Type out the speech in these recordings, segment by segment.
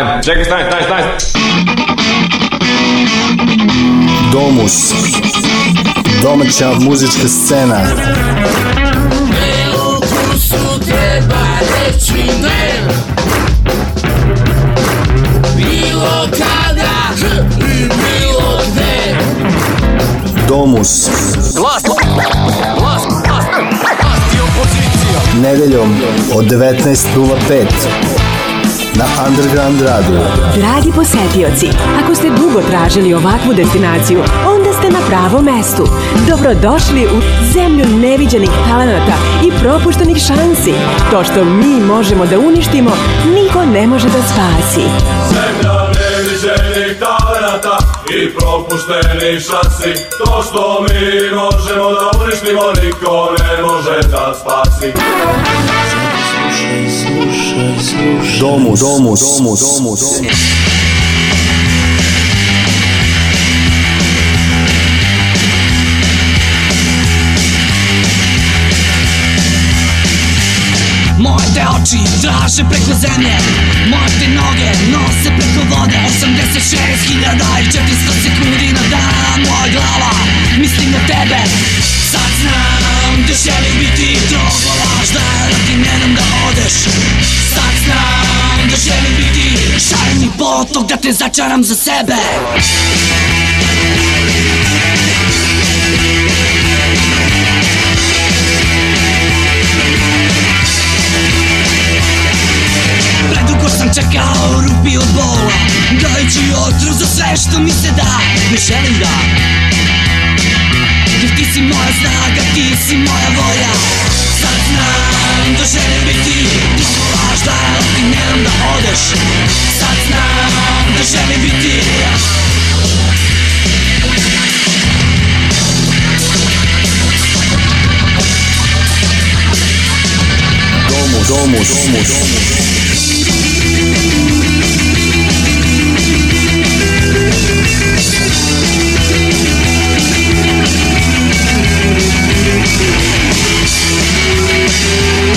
Ajde, čekaj, stani, stani, stani. Domus. Domaća muzička scena. Ukusu treba reći ne Bilo kada i bilo gde Domus. Glas, glas, glas, glas i opozicija Nedeljom od 19.05 na Underground Radio. Dragi posetioci, ako ste dugo tražili ovakvu destinaciju, onda ste na pravom mestu. Dobrodošli u zemlju neviđenih talenata i propuštenih šansi. To što mi možemo da uništimo, niko ne može da spasi. Zemlja neviđenih talenata i propuštenih šansi To što mi možemo da uništimo niko ne može da spasi Domus. Domus. Domus. Domus. Moje te oči traže preko zemlje Moje te noge nose preko vode 86.000 i 400 sekundi na dan Moja glava misli na tebe znam da želim biti drogo lažna Da ti ne dam da odeš. Sad znam da želim biti Šareni potok da te začaram za sebe. Predugo sam čekao rupi od bola. Dajući otrov za sve što mi se da Ne želim da si moja snaga, ti si moja volja Sad znam da želim biti Mnogo lažda, ali ti ne dam da odeš Sad znam da želim biti Domus. Domus. Domus.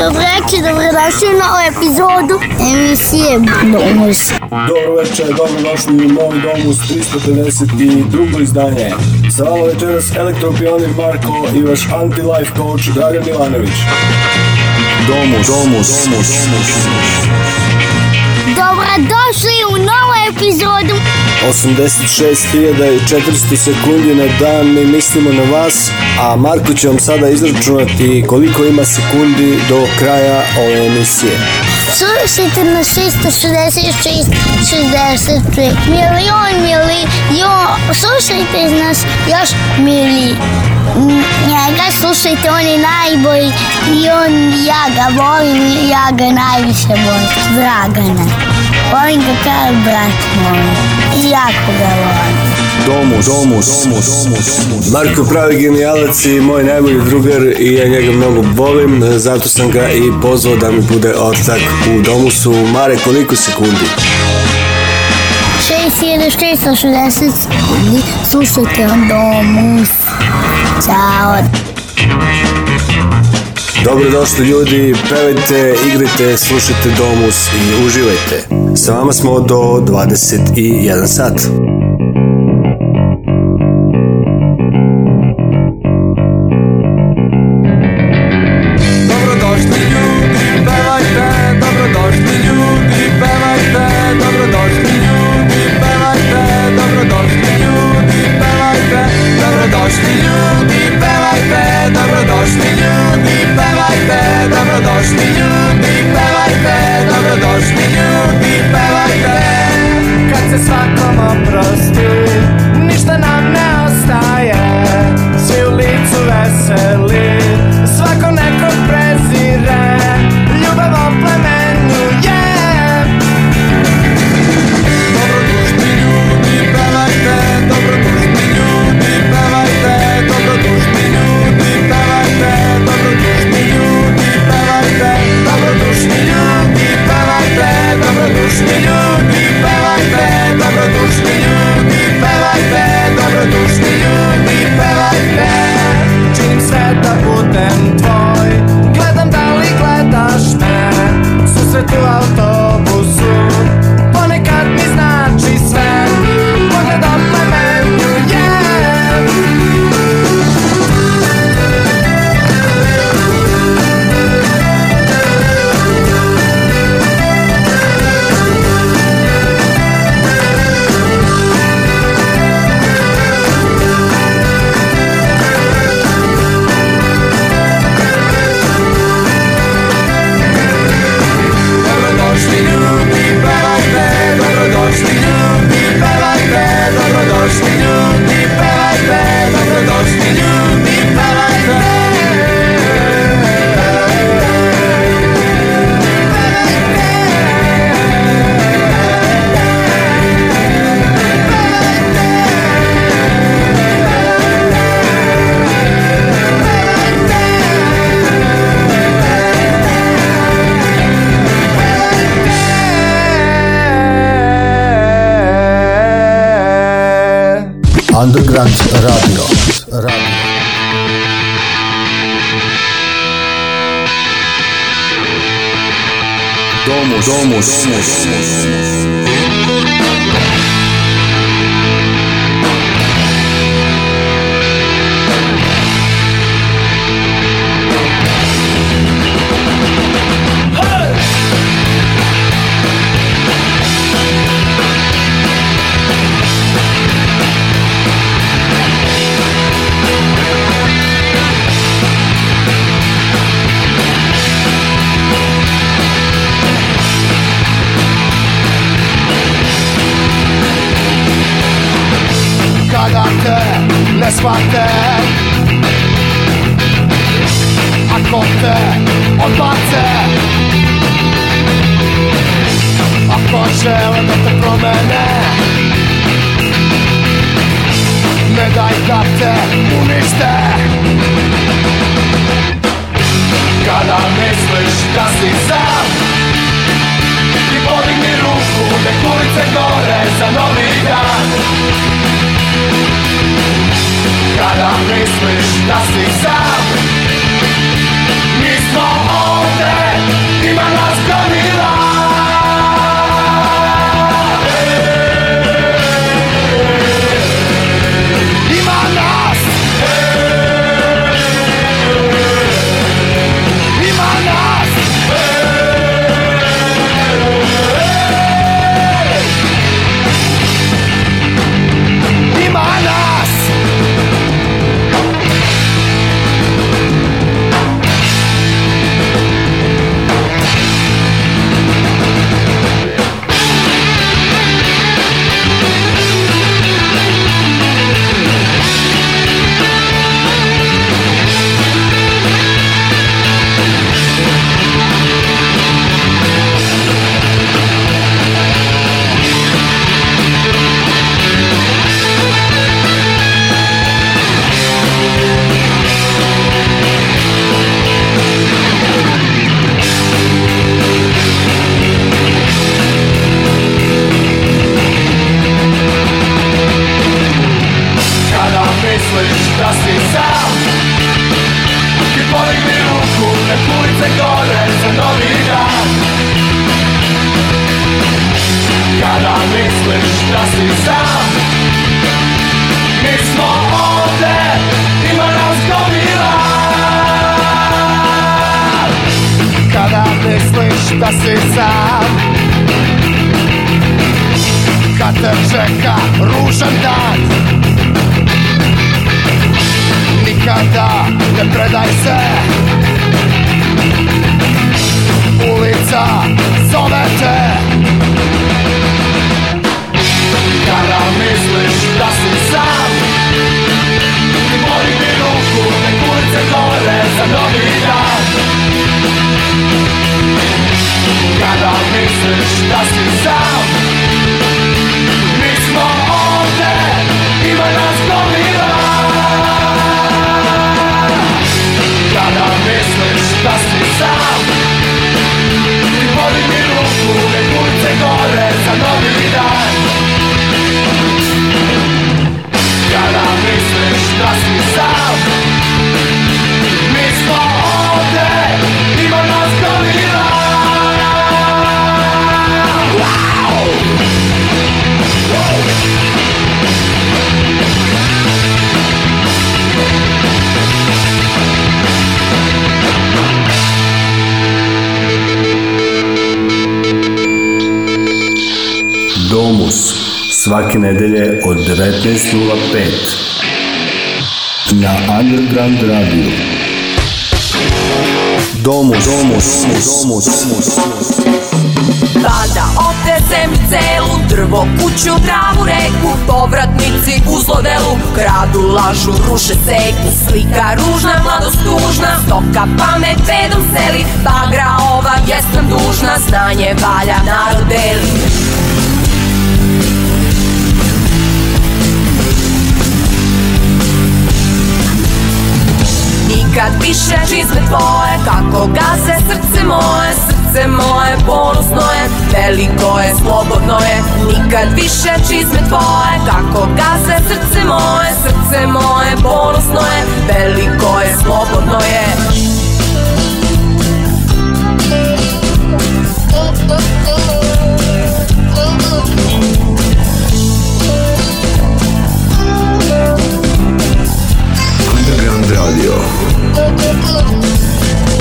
dobrodošli u novu epizodu emisije Domus. Dobro večer, dobrodošli u novi Domus 352. izdanje. Sa vama večeras elektropionir Marko i vaš anti-life coach Dragan Milanović. Domus. Domus. Domus. Dobrodošli u novu epizodu 86.400 sekundi na dan mi mislimo na vas, a Marko će vam sada izračunati koliko ima sekundi do kraja ove emisije. Slušajte na 666, 65 milion, milion, slušajte nas još mili. Njega slušajte, on je najbolji i on, ja ga volim i ja ga najviše volim. Dragana. Volim ga kao brat moj. Jako ga volim. Domus. Domus. Domus. Marko je pravi genijalac i moj najbolji drugar i ja njega mnogo volim, zato sam ga i pozvao da mi bude ortak u Domusu. Mare, koliko sekundi? 6660 sekundi. Slušajte on domus. Ćao. Dobrodošli ljudi, pevajte, igrajte, slušajte Domus i uživajte. Sa vama smo do 21 sat. Domus svake nedelje od 19.05 na Underground Radio. Domus, domus, domus, domus. Tada otezem celu drvo, kuću, travu, reku Povratnici u zlodelu kradu, lažu, ruše, seku Slika ružna, mladost tužna, stoka pamet pedom seli Bagra ova, jesam dužna, znanje valja narod beli Kad pišeš izme tvoje Kako gaze srce moje Srce moje ponosno je Veliko je, slobodno je. Nikad više čizme tvoje Kako gaze srce moje Srce moje ponosno je Veliko je, slobodno je. Underground Radio.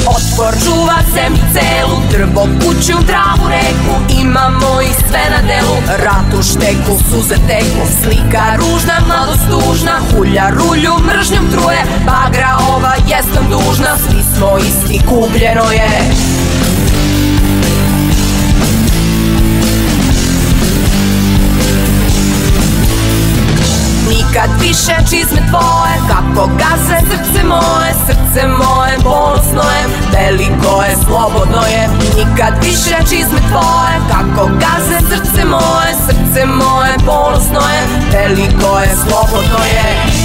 Otpor čuva zemlju celu, drvo, kuću, travu, reku. Imamo ih sve na delu, ratu, šteku, suze teku. Slika ružna, mladost tužna, hulja rulju, mržnjom truje. Bagra ova jesam dužna, svi smo isti, kupljeno je Nikad više čizme tvoje Kako gaze srce moje Srce moje ponosno je Veliko je, slobodno je. Nikad više čizme tvoje Kako gaze srce moje Srce moje ponosno je Veliko je, slobodno je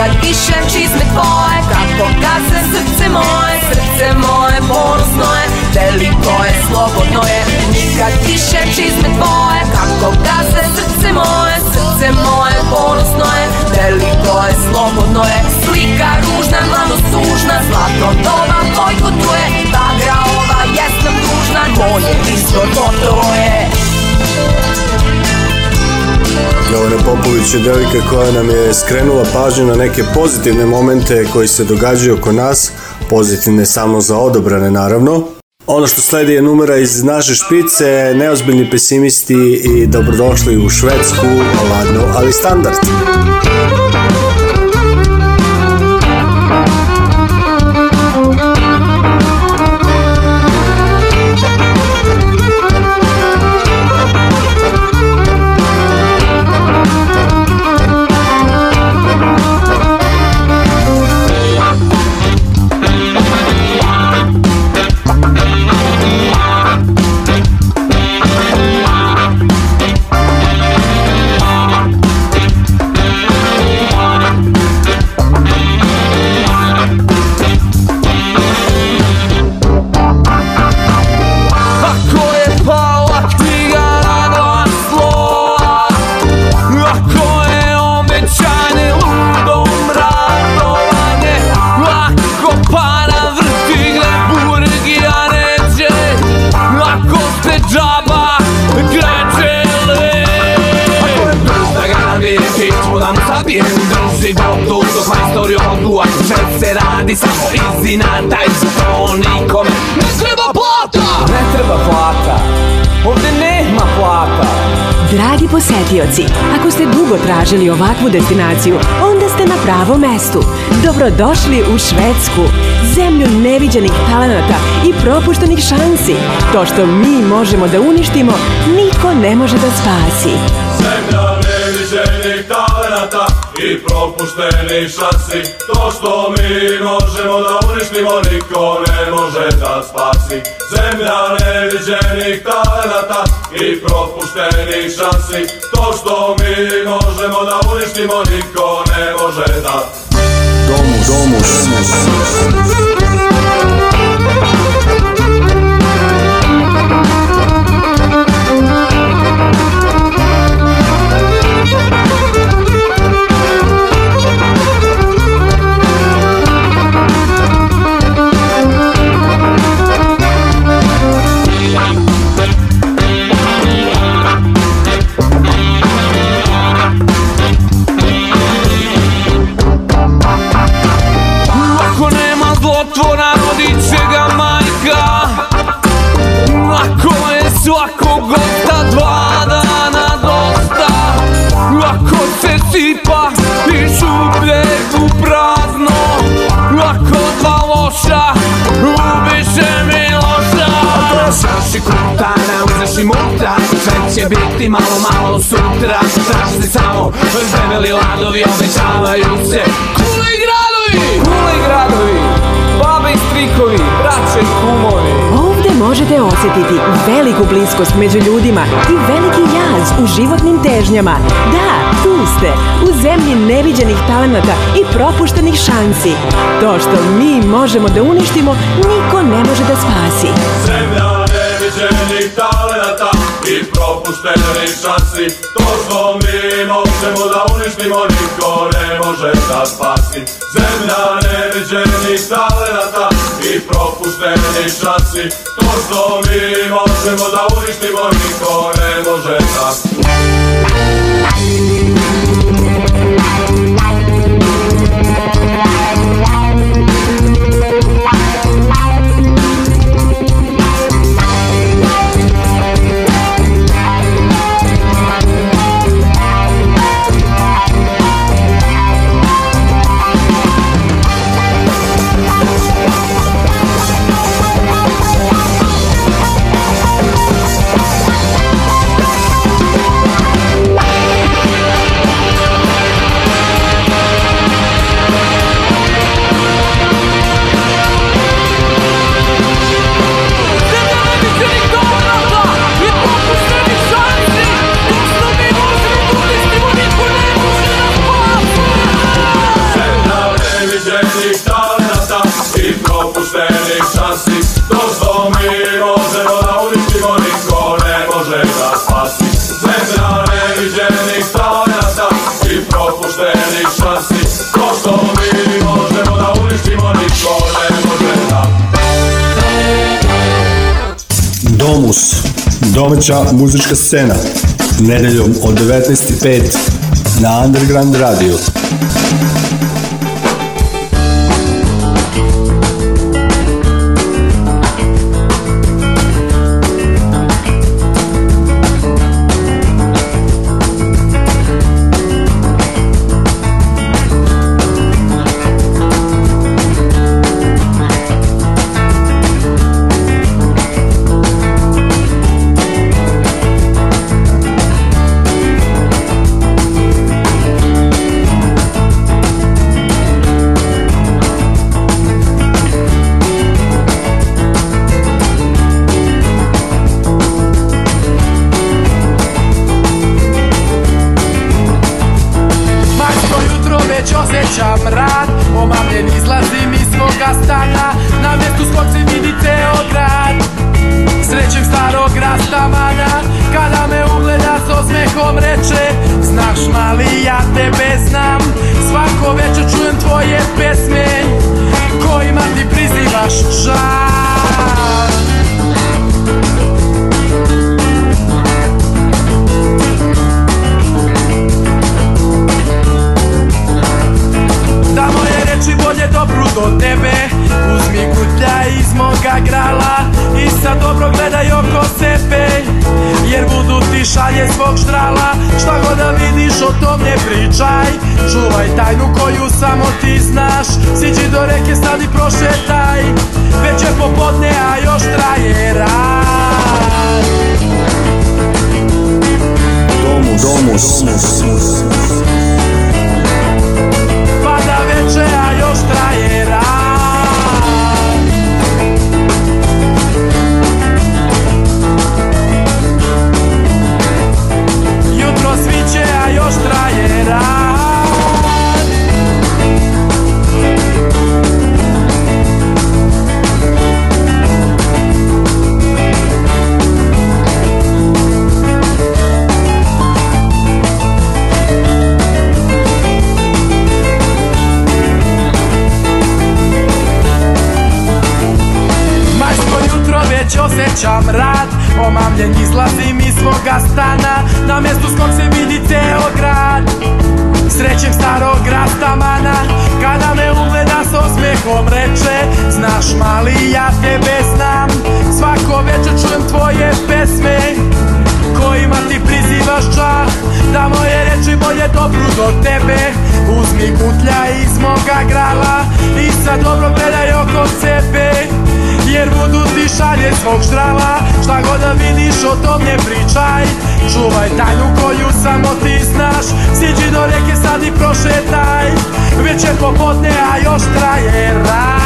Nikad više čizme tvoje Kako gaze srce moje Srce moje ponosno je Veliko je, slobodno je Nikad više čizme tvoje Kako gaze srce moje Srce moje ponosno je Veliko je, slobodno je Slika ružna, mladost tužna Zlatno doba bojkotuje Bagra ova jesam dužna Moje isto gotovo je Jovana Popović je devojka koja nam je skrenula pažnju na neke pozitivne momente koji se događaju oko nas, pozitivne samo za odobrane naravno. Ono što sledi je numera iz naše špice, neozbiljni pesimisti i dobrodošli u Švedsku, ladno, ali standard. Ovakvu destinaciju, onda ste na pravom mestu. Dobrodošli u Švedsku, zemlju neviđenih talenata i propuštenih šansi. To što mi možemo da uništimo, niko ne može da spasi. Zemlja neviđenih talenata i propuštenih šansi To što mi možemo da uništimo niko ne može da spasi. Zemlja neviđenih talenata i propuštenih šansi To što mi možemo da uništimo niko ne može da Domus, domus. Ako ubiše Miloša Šaši kultana, uzeš i mutra Sve će biti malo malo sutra Traži se samo debeli ladovi Obećavaju se Kuli gradovi Kuli gradovi Babe i strikovi, braće i kumovi Ovde možete osjetiti veliku bliskost među ljudima i veliki jaz u životnim težnjama. Da, tu ste, u zemlji neviđenih talenata i propuštenih šansi. To što mi možemo da uništimo, niko ne može da spasi. Zemlja neviđenih talenata i propuštenih šansi To što mi možemo da uništimo niko ne može da spasi Zemlja neviđenih talenata i propuštenih šansi To što mi možemo da uništimo niko ne može da Zemlja domaća muzička scena, nedeljom od 19.05 na Underground Radio. I sa dobro gledaj oko sebe Jer budu ti šalje svog štrala Šta god da vidiš o tom ne pričaj. Čuvaj tajnu koju samo ti znaš. Siđi do reke sad i prošetaj. Večer popodne a još traje rad.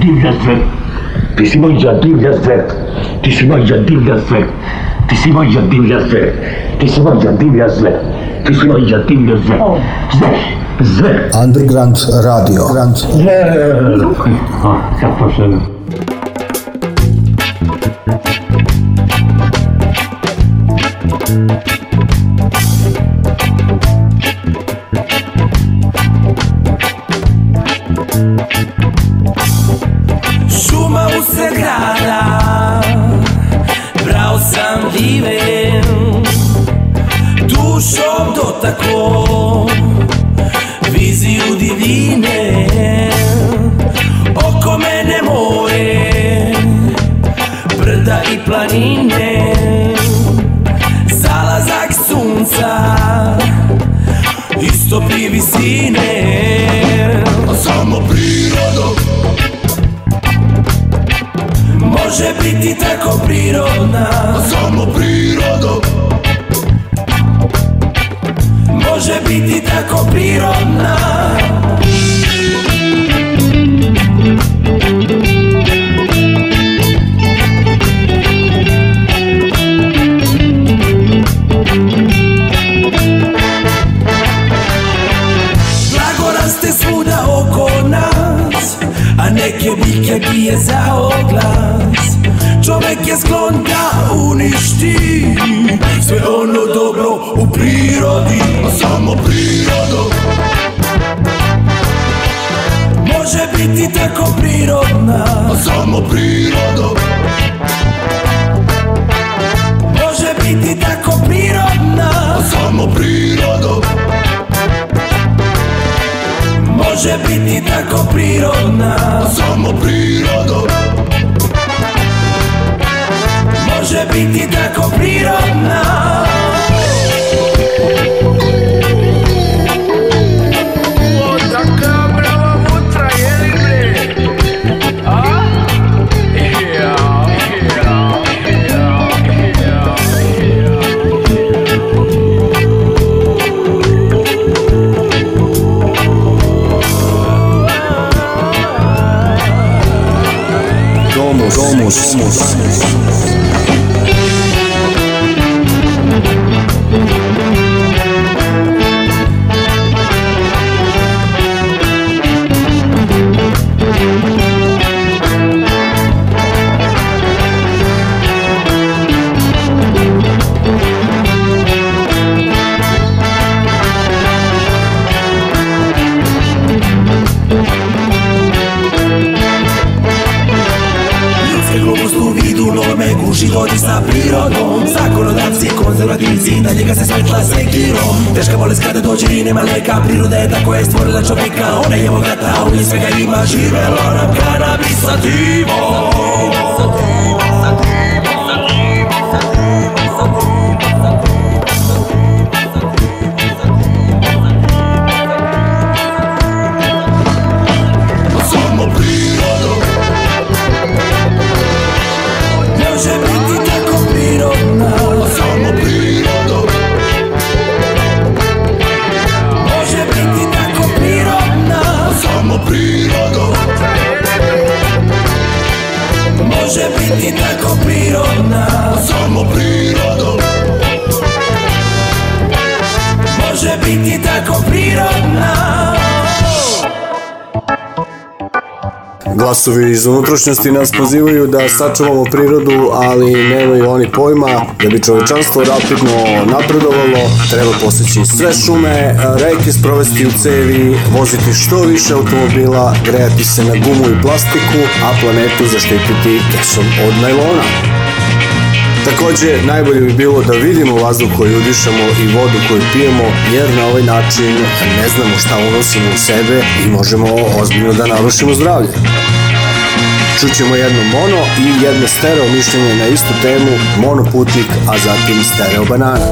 div destek. Disimajja div destek. Disimajja div destek. Disimajja div destek. Disimajja div destek. Disimajja div destek. Zeh. Zeh. Underground Radio. Underground. Zeh. Ah, kapasın. Thank you. 多么，多么，多么。Give it up. Glasovi iz unutrašnjosti nas pozivaju da sačuvamo prirodu, ali nemaju oni pojma da bi čovečanstvo rapidno napredovalo, treba poseći sve šume, reke sprovesti u cevi, voziti što više automobila, grejati se na gumu i plastiku, a planetu zaštititi kesom od najlona. Takođe, najbolje bi bilo da vidimo vazduh koji udišamo i vodu koju pijemo, jer na ovaj način ne znamo šta unosimo u sebe i možemo ozbiljno da narušimo zdravlje. Čućemo jedno mono i jedno stereo mišljenje na istu temu, monoputik, a zatim stereo banana.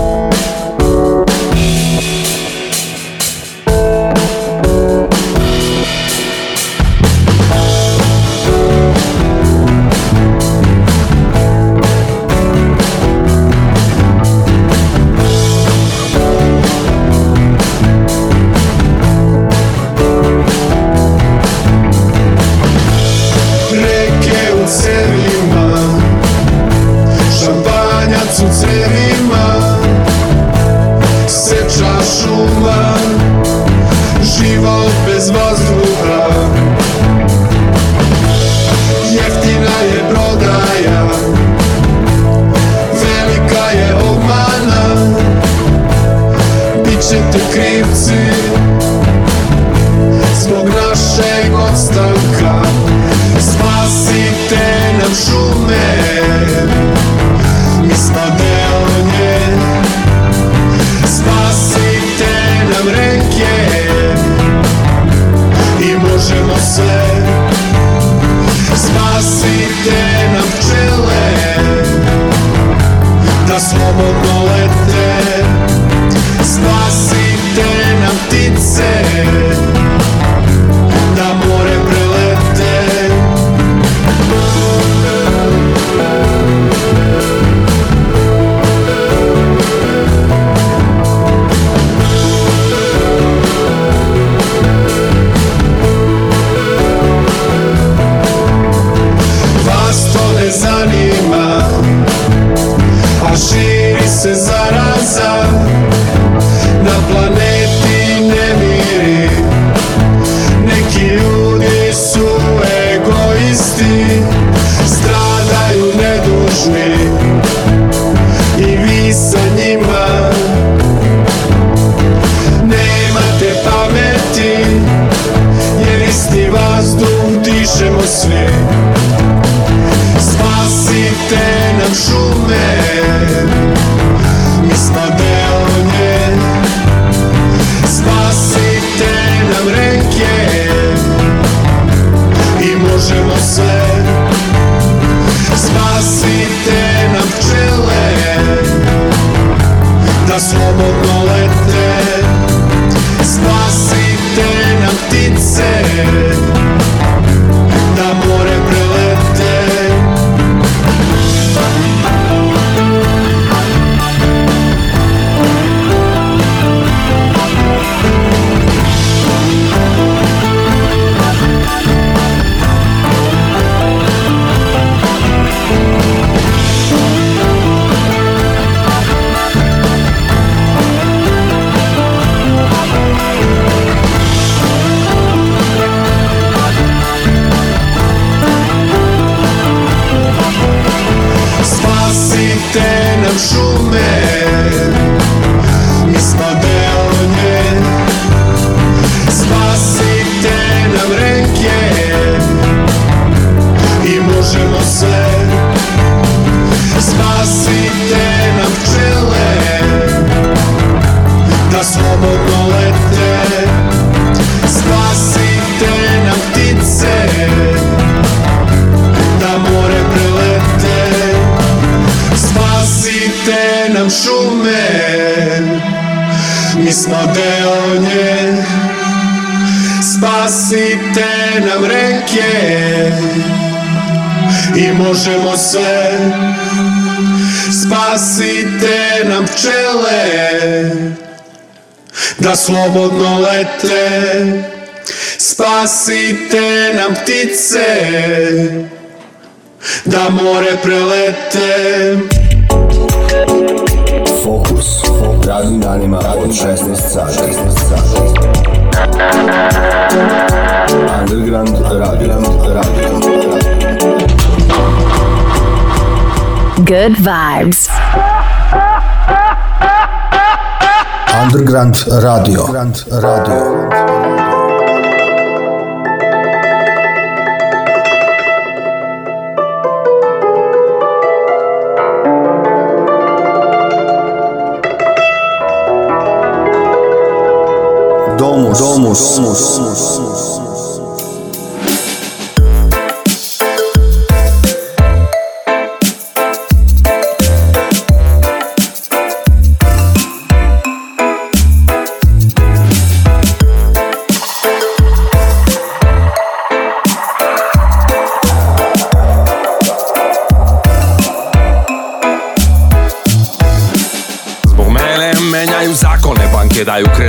Good vibes. Underground Radio. Underground Radio. Domus. Domus. Domus.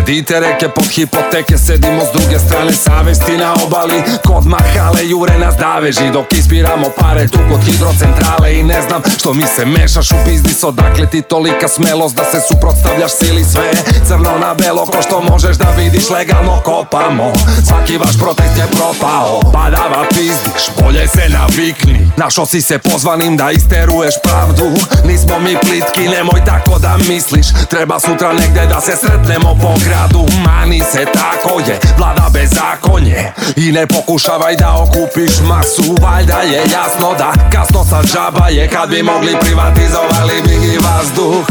Kredite, reke pod hipoteke Sedimo s druge strane savesti na obali. Kod mahale jure nas daveži Dok ispiramo pare tu kod hidrocentrale. I ne znam što mi se mešaš u biznis Odakle ti tolika smelost da se suprotstavljaš sili sve. Crno na belo ko što možeš da vidiš legalno kopamo. Svaki vaš protest je propao Badava pizdiš, bolje se navikni. Našo si se pozvanim da isteruješ pravdu. Nismo mi plitki, nemoj tako da misliš. Treba sutra negde da se sretnemo po gradu Mani se tako je, vlada bezakonje I ne pokušavaj da okupiš masu Valjda je jasno da kasno sa džaba je. Kad bi mogli privatizovali bi i vazduh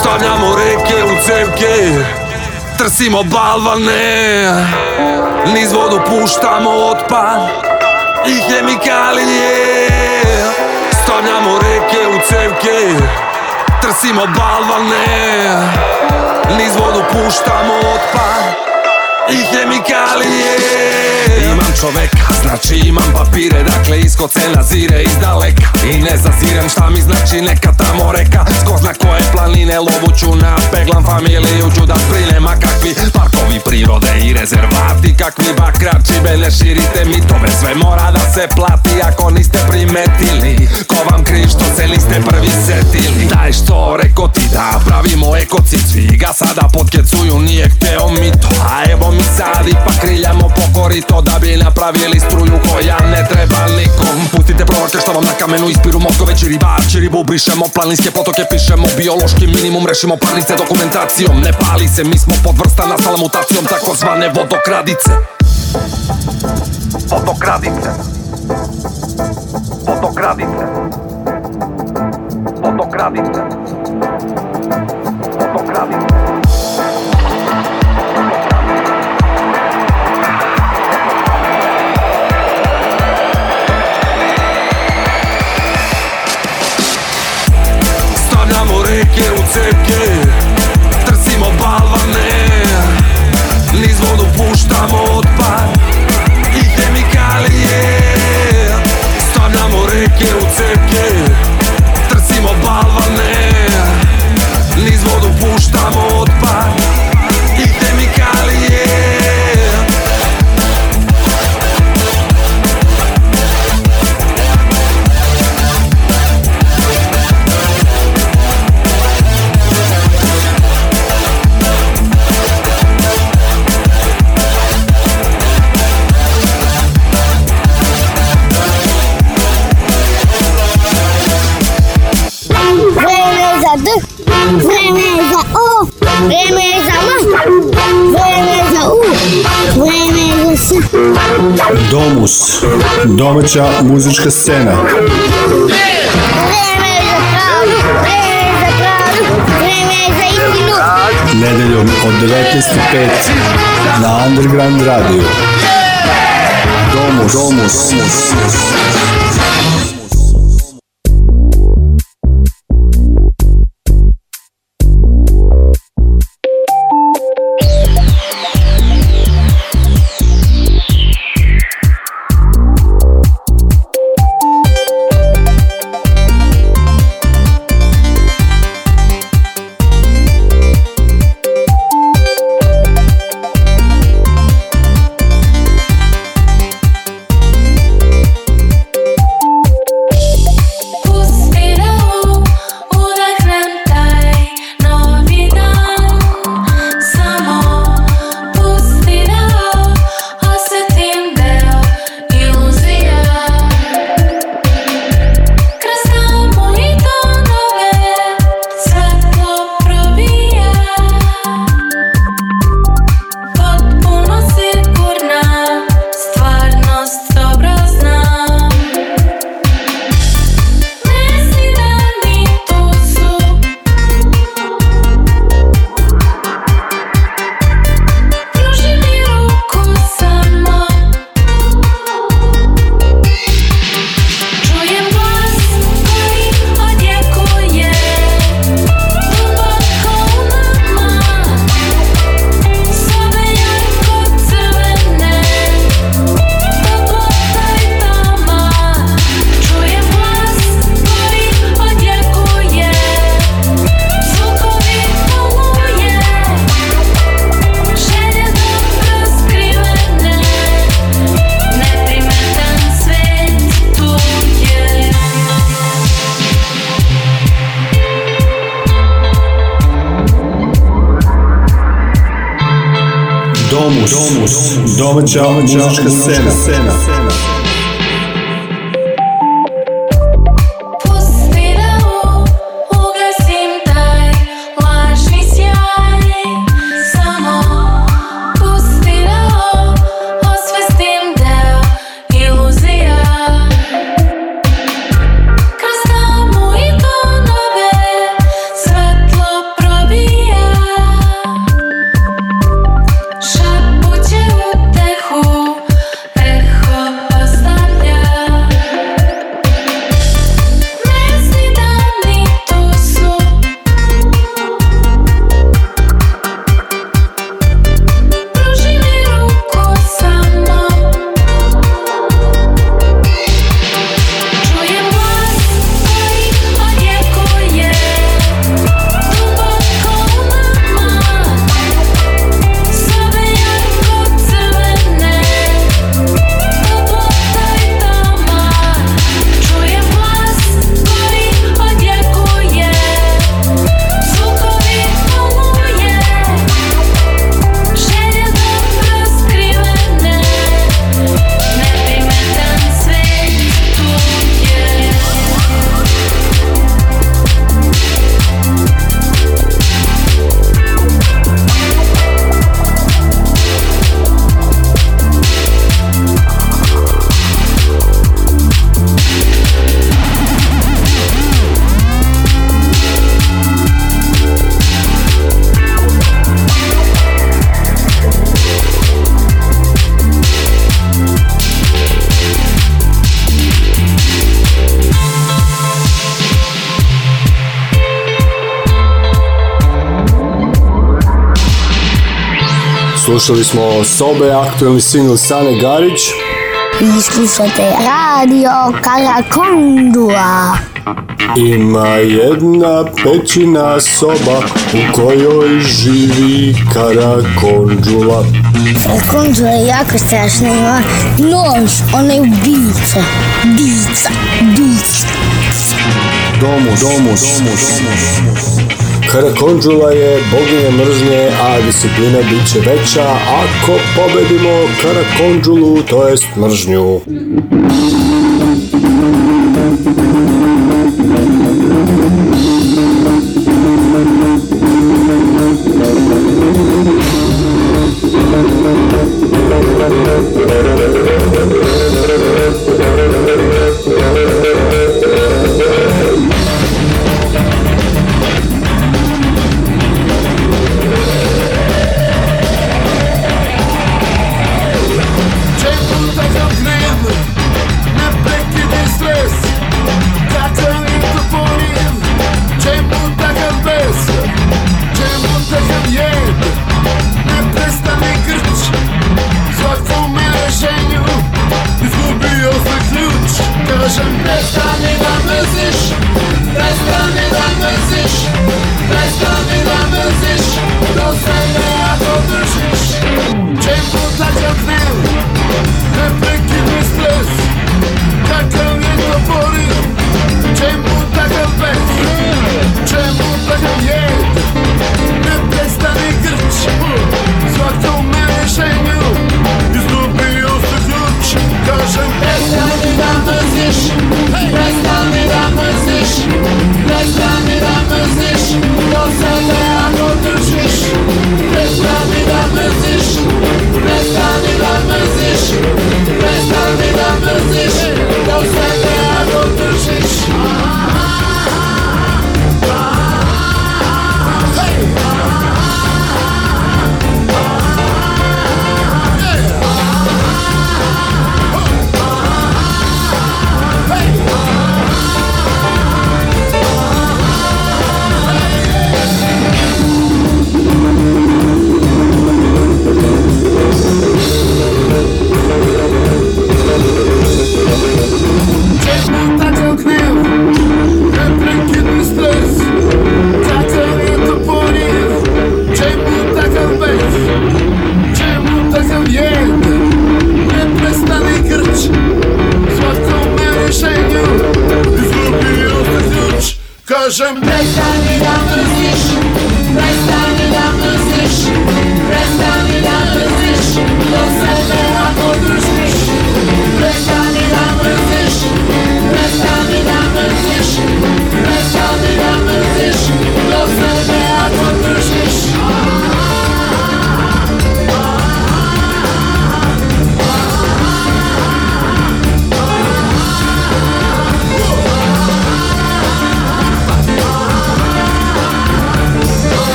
Stavljamo reke u cevke Trsimo balvane. Niz vodu puštamo otpad I hemikalije Stavljamo reke u cevke Trsimo balvane Niz vodu puštamo otpad I hemikalije. Imam čoveka, znači imam papire Dakle isko se nazire iz daleka. I ne zazirem šta mi znači neka tamo reka. Sko zna koje planine lovuću na peglam familiju ću da sprinem A kakvi parkovi prirode i rezervati Kakvi bakrači ne širite. Mitove Sve mora da se plati ako niste primetili. Ko vam kriv što se niste prvi setili. Daj što reko ti da pravimo ekocid. Svi ga sada potkecuju nije hteo mi to. A evo mi sad ipak kriljamo po korito Da bi napravili struju koja ne treba nikom. Pustite proroke što vam na kamenu ispiru mozgove Čiri bar, čiri bu, brišemo planinske potoke Pišemo biološki minimum, rešimo parnice dokumentacijom. Ne pali se, mi smo podvrsta nastala mutacijom Takozvane vodokradice. Vodokradice. Vodokradice. Vodokradice. Vodokradice cepke Trsimo balvane Niz vodu puštamo otpad Domus. Domaća muzička scena. Vreme za pravdu, vreme za pravdu, vreme za istinu. Nedeljom od 19.05 na Underground Radio. Domus. Domus. dok Slušali smo Sobe, aktuelni single Sane Garić. Vi slušate radio Karakondua. Ima jedna pećina soba u kojoj živi Karakondžula. Karakondžula je jako strašna, ima nož, ona je ubijica, bijica, bijica. Domus, domus, domus, domus. domus. Karakondžula je boginja mržnje, a disciplina bit će veća ako pobedimo Karakondžulu, to jest mržnju.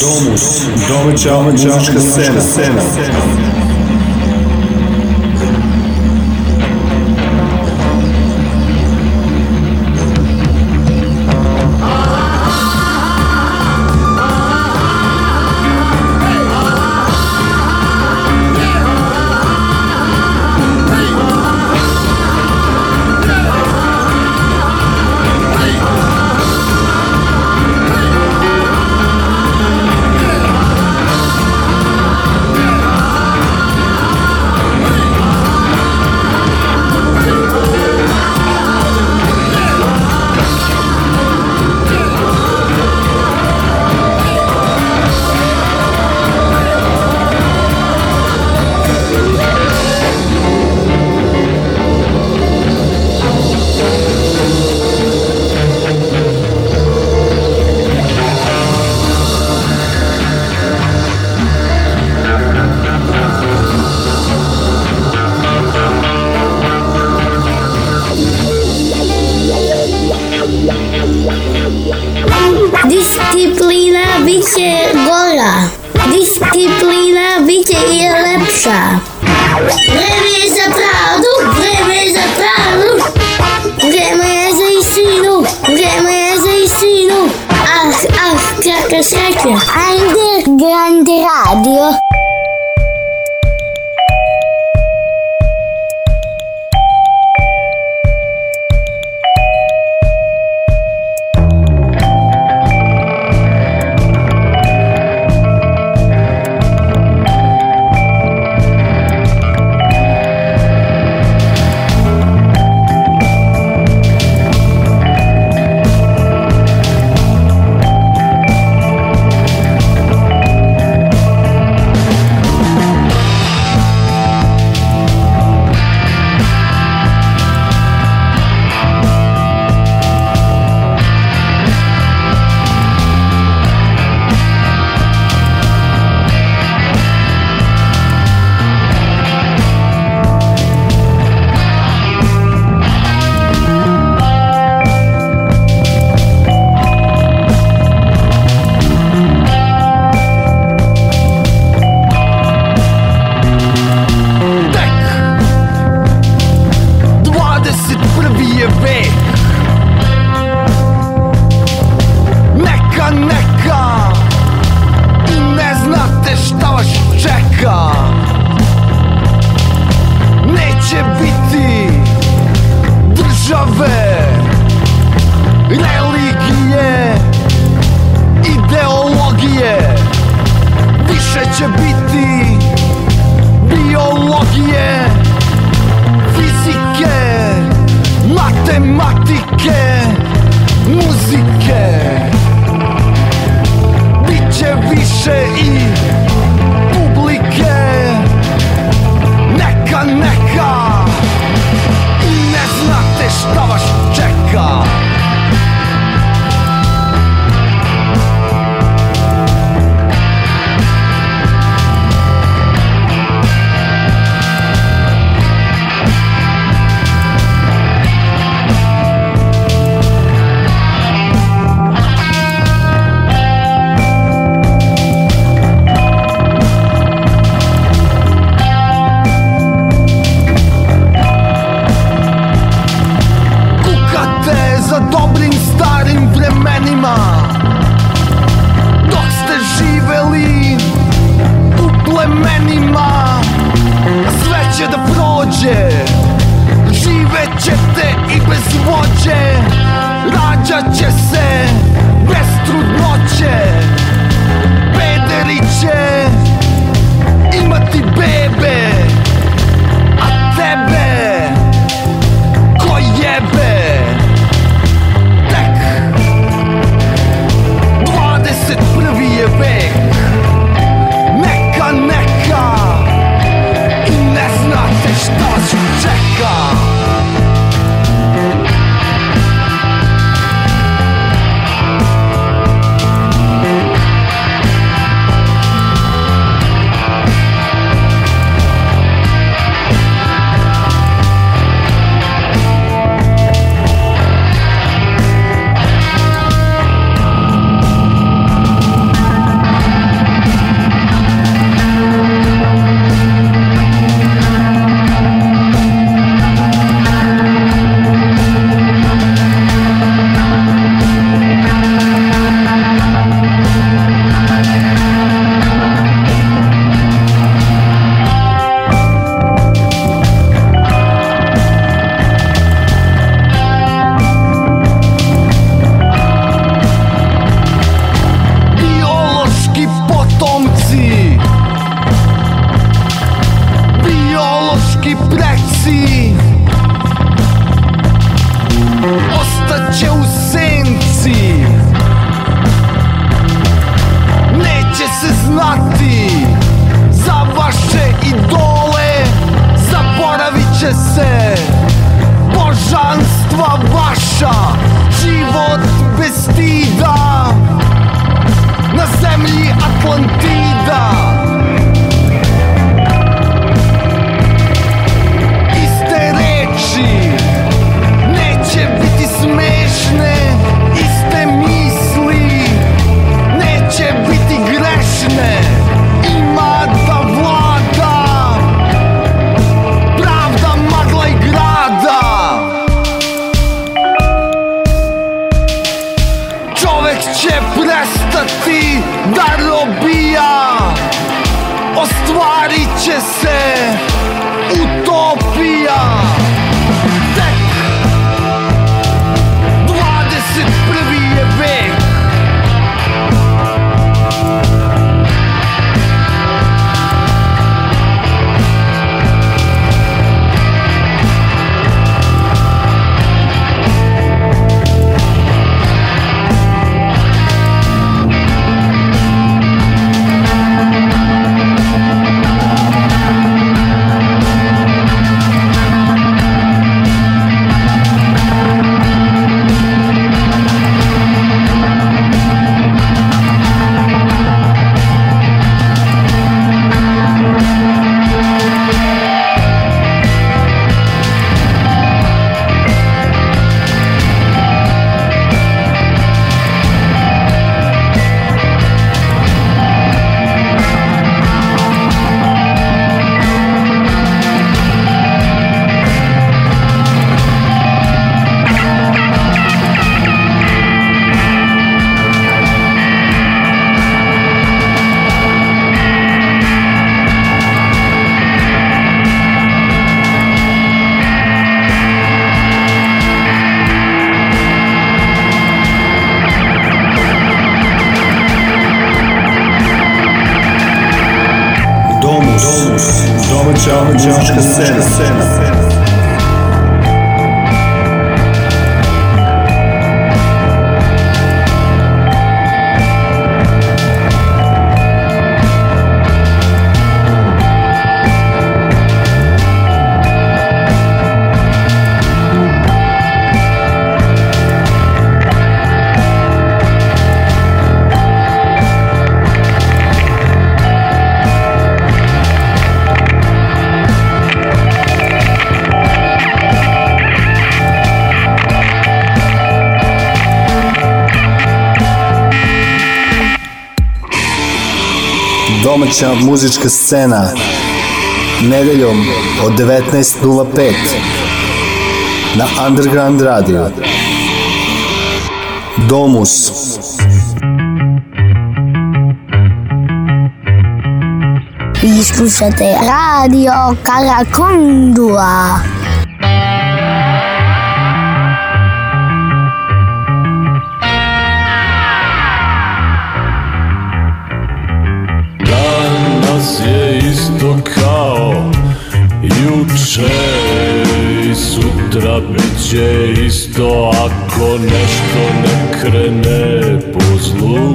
Domus, domaća muzička scena. scena. patike, muzike. Biće više i publike. Neka, neka. I ne znate šta vaš muzička scena nedeljom od 19.05 na Underground Radio. Domus. Vi slušate Radio Karakondua. juče i sutra bit će isto ako nešto ne krene po zlu.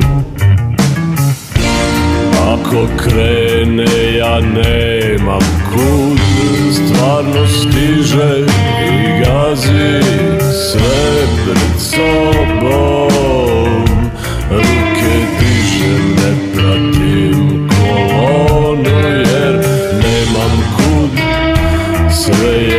Ako krene ja nemam kud Stvarno stiže i gazi sve pred sobom. masquerade.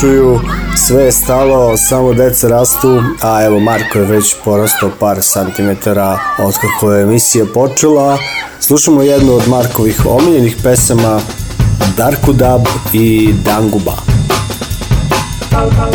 čuju, sve je stalo, samo deca rastu, a evo Marko je već porastao par santimetara od kako je emisija počela. Slušamo jednu od Markovih omiljenih pesama Darku Dab i Danguba. Danguba.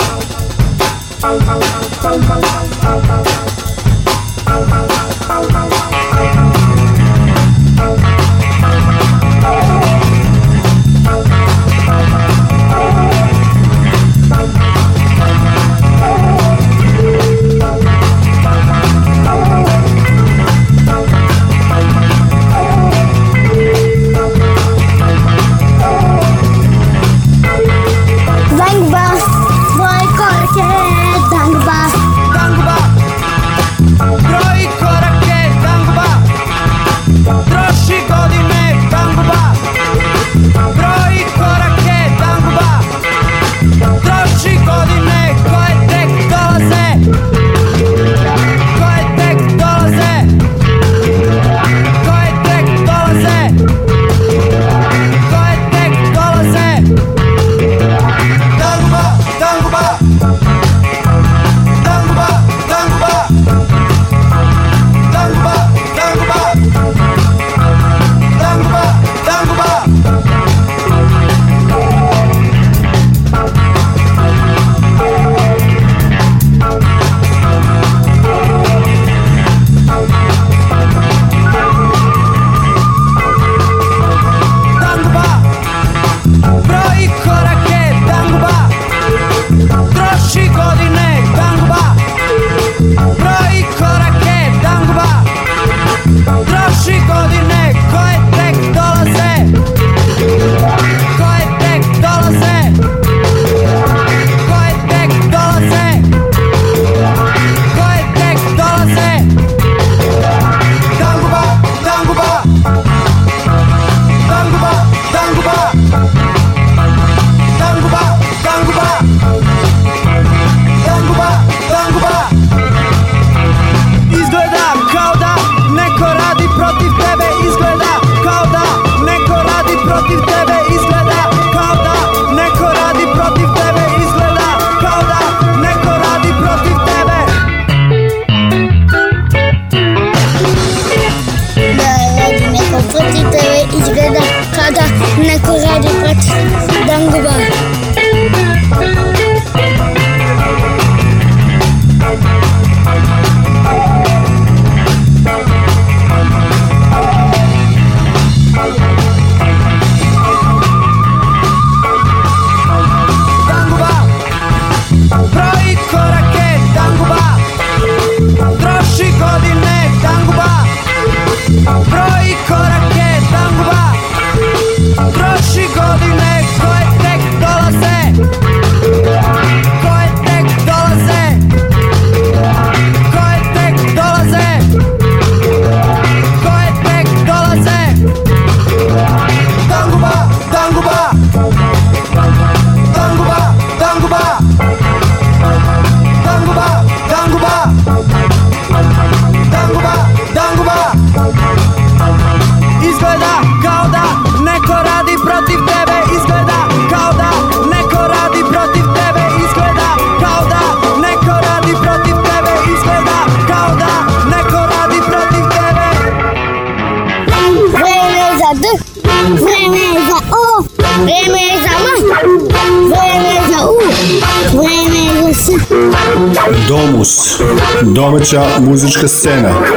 domaća muzička scena. vreme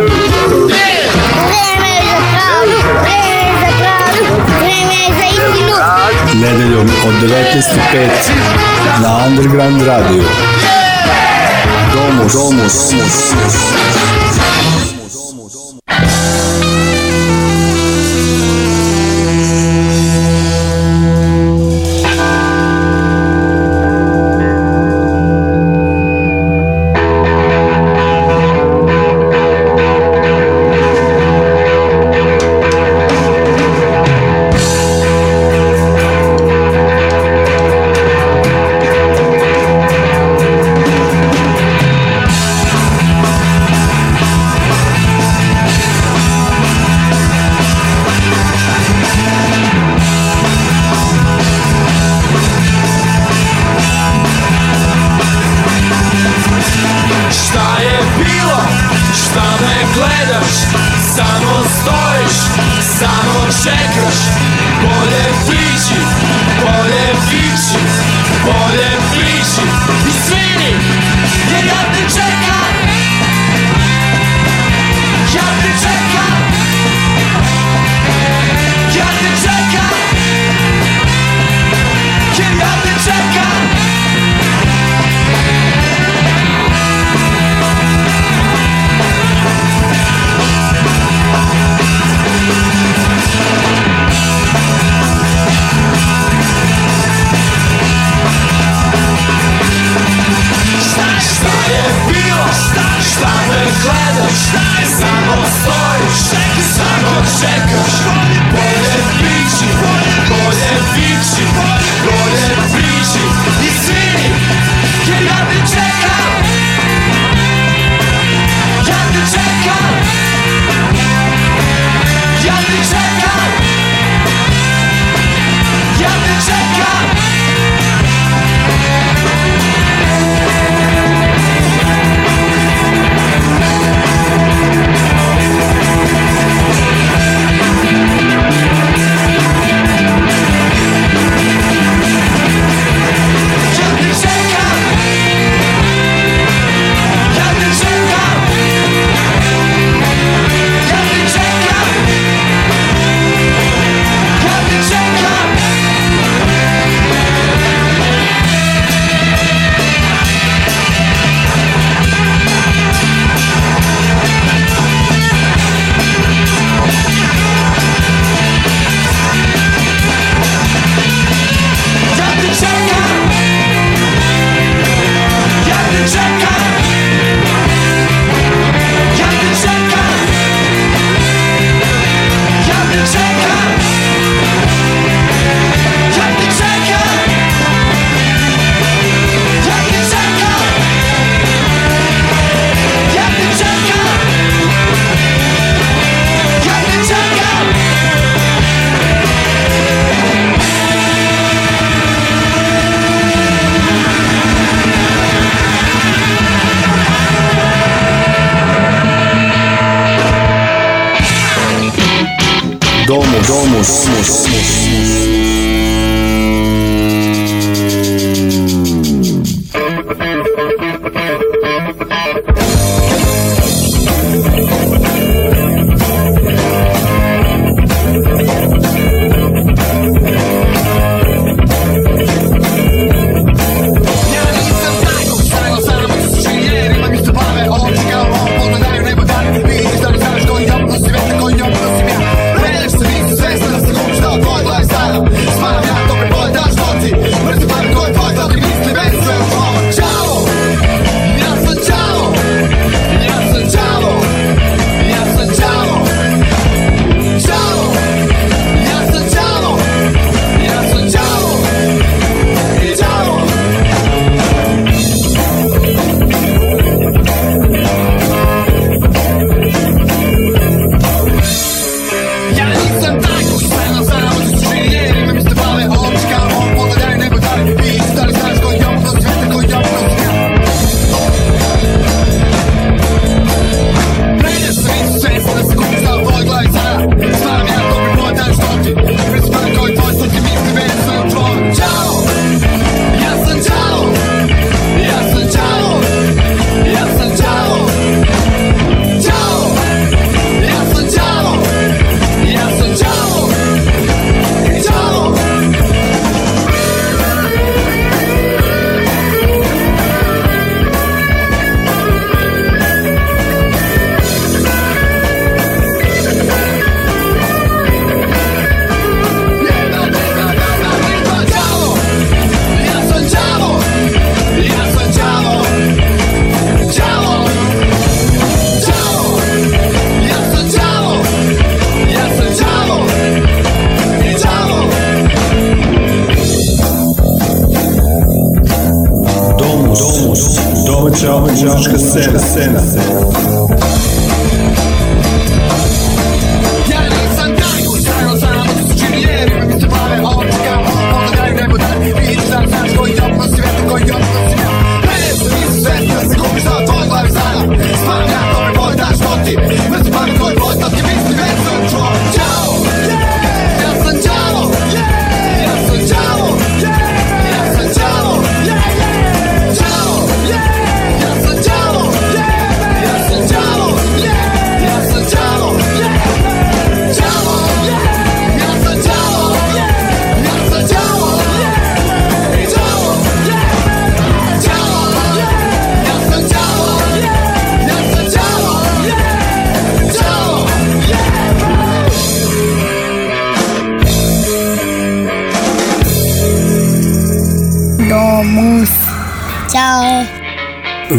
je pravo vreme za etilo mene Nedeljom od 19.05 na Underground Radio. Domus, domus, domus.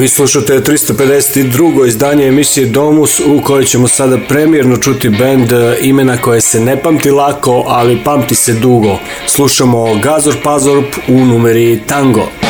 Vi slušate 352. izdanje emisije Domus u kojoj ćemo sada premijerno čuti bend e, imena koje se ne pamti lako, ali pamti se dugo. Slušamo Gazor Pazorp u numeri Tango.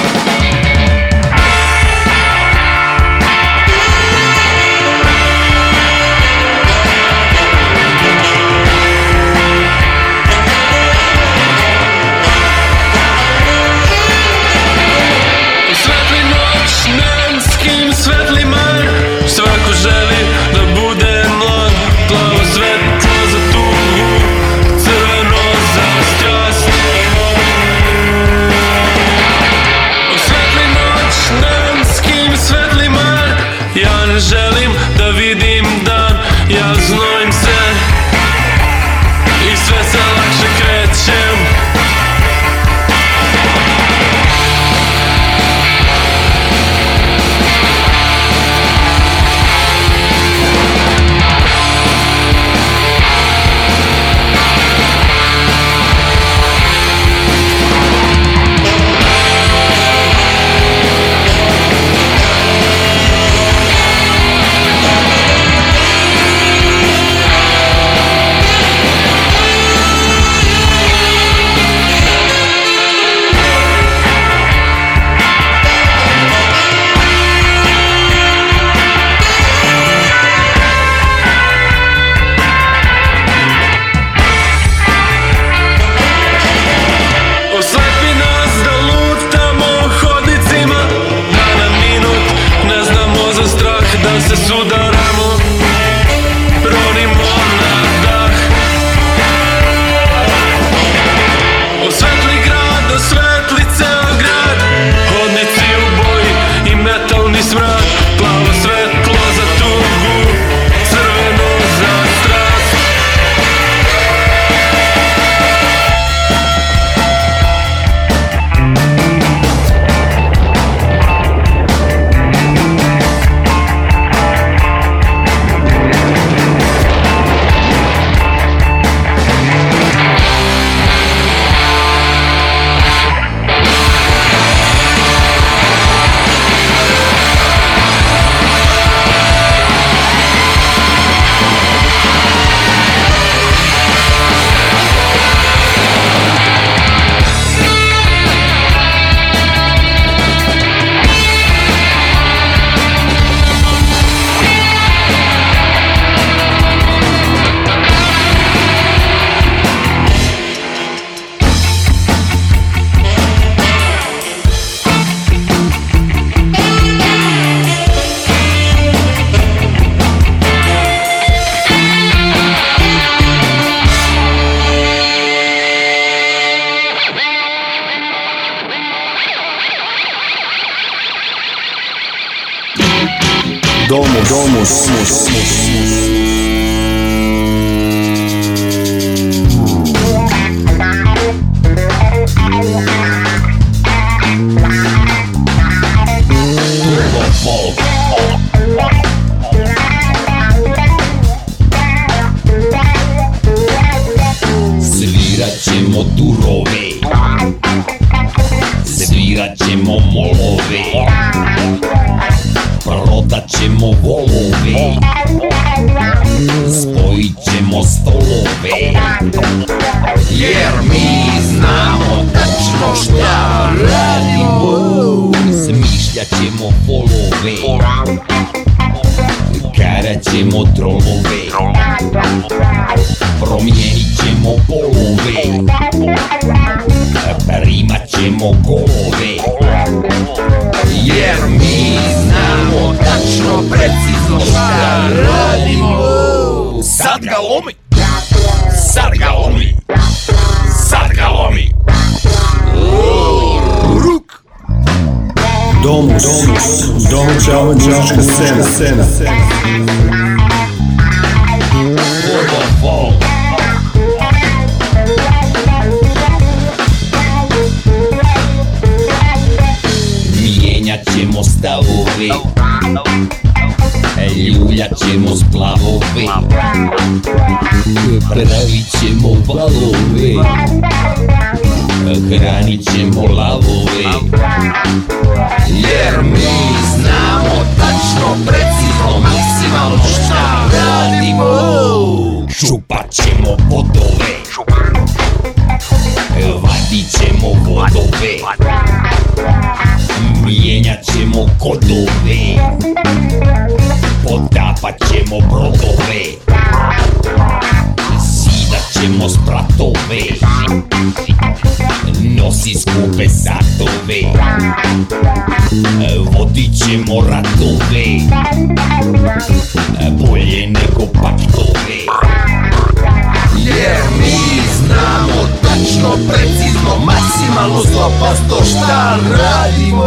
Maksimalno sto posto šta radimo?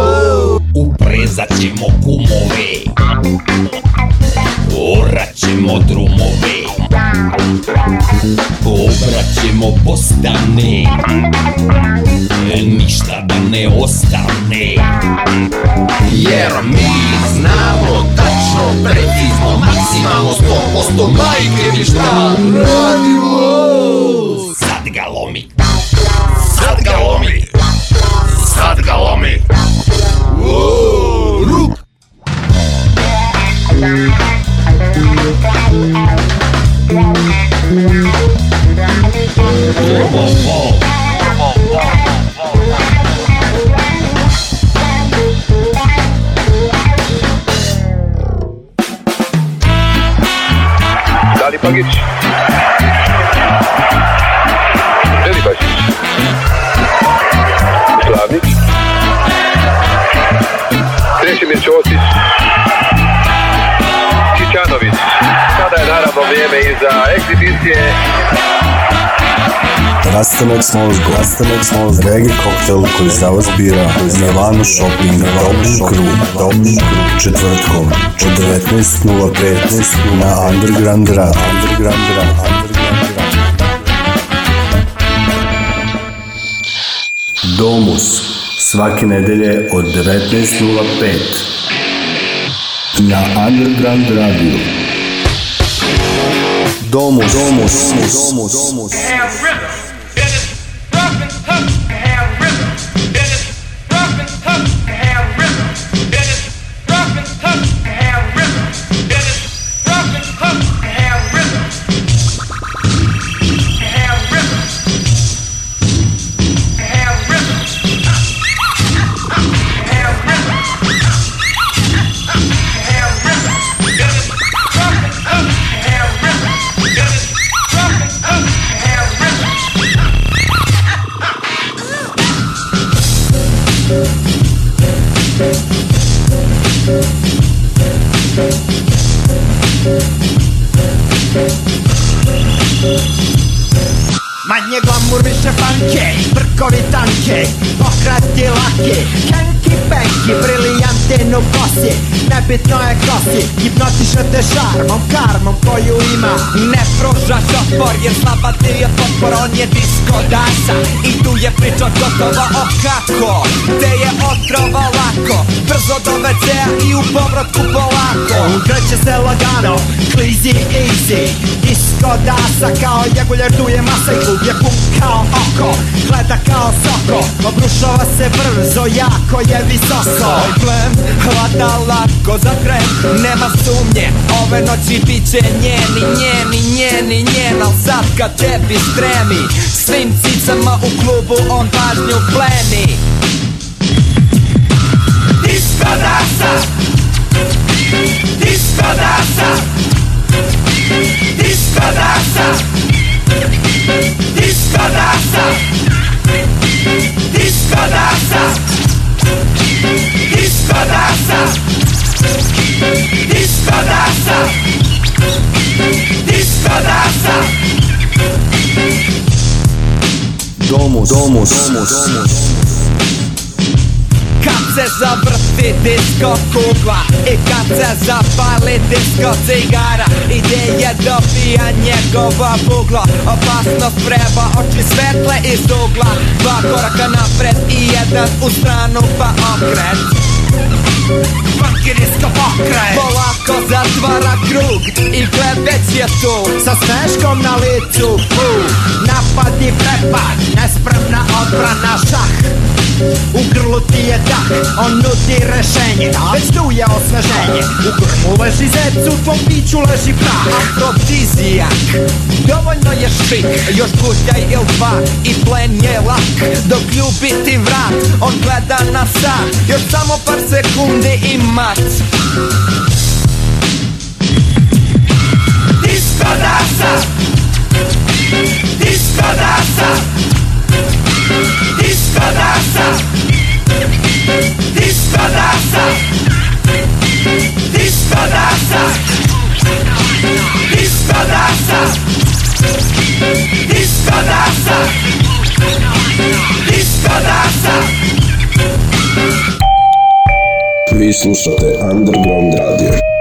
Uprezat ćemo kumove. Orat ćemo drumove. Obrat ćemo postane. Ništa da ne ostane. Jer mi znamo tačno, precizno, maksimalno sto posto Majke mi šta radimo. Sad ga lomi. Sad ga lomi Sad ga lomi Uuu, Ruk Dali Pagić. Ćosić. Čičanović. Sada je naravno vrijeme i za egzibicije. Rastanak Smolzgo, Rastanak Smolzgo, Regi koktel koji za vas bira Nirvana Shopping, Dobri krug, Dobri krug, četvrtkom, od 19.05 na Underground Rad, Underground Rad, Underground Rad. Domus, svake nedelje od 19.05 na Underground Radio. Domus, Domus, Domus, Domus. Manje 谢谢。Nebitno je kosi, hipnotiše te šarmom Karmom koju ima Ne pružaš otpor, jer slaba ti je potpor On je disko dasa I tu je priča gotova o kako? Te je otrovo lako Brzo do WC-a i u povratku polako. Kreće se lagano, klizi easy. Disko dasa kao jaguljer tu je masa i klub je pun kao oko. Gleda kao soko, obrušava se brzo, jako je visoko. Oj plem, hvata lako niko za kraj Nema sumnje, ove noći bit će njeni, njeni, njeni, njen Al sad kad tebi stremi, svim cicama u klubu on pažnju pleni. Disco dansa Disco dansa Disco dansa Disco dansa Disco dansa Disco dansa Disco danza Disco danza Domus. Domus. Domus, domus. Kad zavrti disco kugla I kad se zapali disco cigara Ideje dobija njegova bugla Opasnost preba oči svetle iz ugla. Dva koraka napred i jedan u stranu pa okret. Funky disco pokret Polako zatvara krug I gled već je tu Sa smeškom na licu. Uh, Napad i prepad Nespremna odbrana šah. U grlu ti je dah On nudi rešenje. Već tu je osveženje U grmu leži zec U tvom piću leži prah. Afrodizijak Dovoljno je špik Još guljaj il dva I plen je lak Dok ljubi ti vrat On gleda na sat Još samo par sekundi i mat Disco dasa Disco dasa Disco dasa Disco dasa Vi slušate Underground Radio.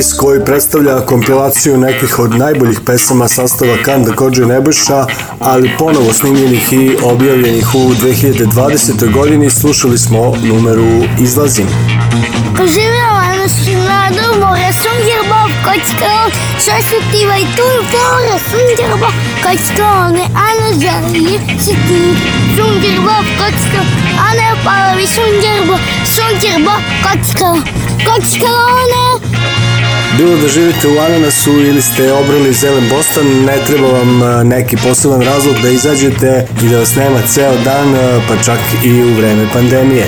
Popis koji predstavlja kompilaciju nekih od najboljih pesama sastava Kanda Kođe Nebojša, ali ponovo snimljenih i objavljenih u 2020. godini slušali smo numeru Izlazim. Poživjela nas na dumore, sunđerbov, kočkalon, šosutiva i tu flora, sunđerbov, kočkalone, Ana želi, si ti, sunđerbov, kočkalon, Ana palovi, sunđerbov, sunđerbov, kočkalon, kočkalone. Bilo da živite u Ananasu ili ste obrali zelen bostan, ne treba vam e, neki poseban razlog da izađete i da vas nema ceo dan, e, pa čak i u vreme pandemije.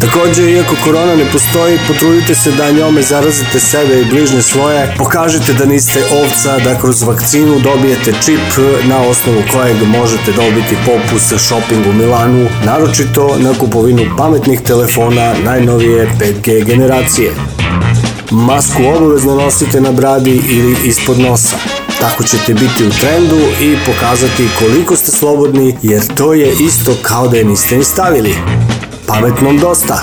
Takođe, iako korona ne postoji, potrudite se da njome zarazite sebe i bližnje svoje. Pokažite da niste ovca, da kroz vakcinu dobijete čip na osnovu kojeg možete dobiti popust shopping u Milanu, naročito na kupovinu pametnih telefona najnovije 5G generacije. Masku obavezno nosite na bradi ili ispod nosa. Tako ćete biti u trendu i pokazati koliko ste slobodni, jer to je isto kao da je niste ni stavili. Pametnom dosta.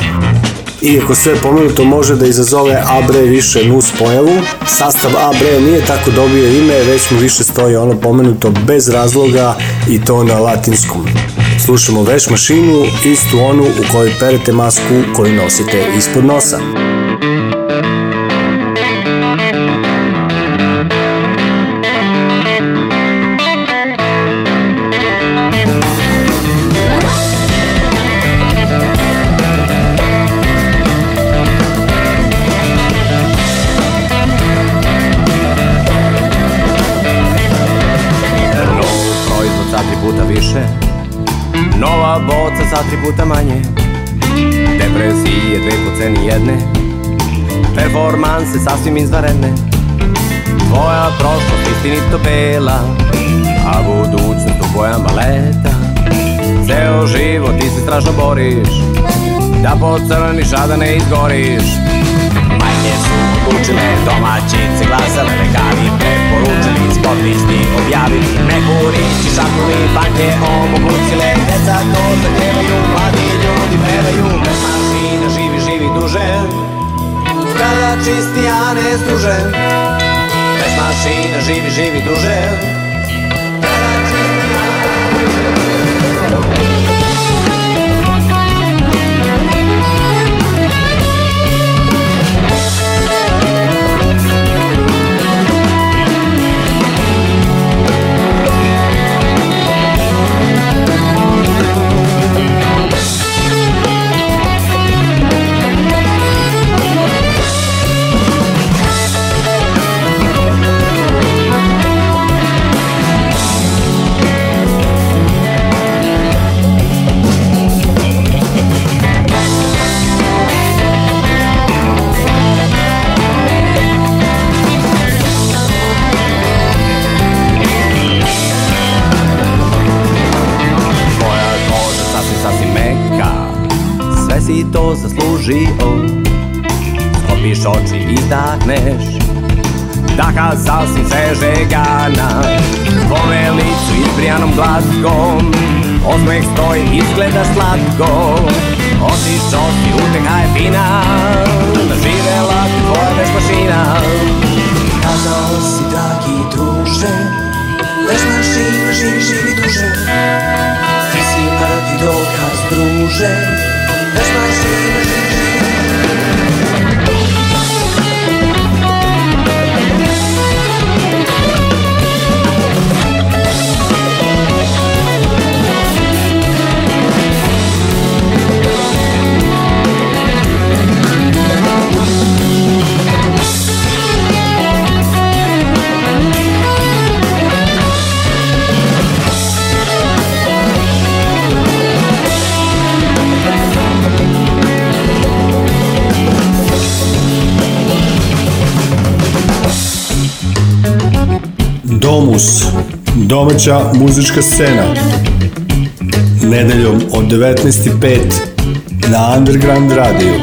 Iako sve pomenuto može da izazove Abre više nus pojavu, sastav Abre nije tako dobio ime, već mu više stoji ono pomenuto bez razloga i to na latinskom. Slušamo veš mašinu, istu onu u kojoj perete masku koju nosite ispod nosa. Puta manje. Depresije dve po ceni jedne. Performanse sasvim izvaredne Tvoja prošlost istinito bela A budućnost u bojama leta. Ceo život ti se strašno boriš Da pocrniš, a da ne izgoriš. Majke su odlučile, domaćice glasale, lekari sportisti objavili, nekurići, šakovi, banke omogućile, deca to zahtevaju, mladi ljudi pevaju, bez mašina živi, živi duže, kada čisti, a ne struže, bez mašina živi, živi duže, sasvim svežegana Tvome licu izbrijanom glaskom Osmeh stoji, izgledaš slatko. Otiš osti, uteha je fina Živela ti tvoja veš mašina Kazao si dragi druže Veš mašina živi, živi duže. Ti si prvi dokaz druže Veš mašina živi domaća muzička scena. Nedeljom od 19.05 na Underground radiju.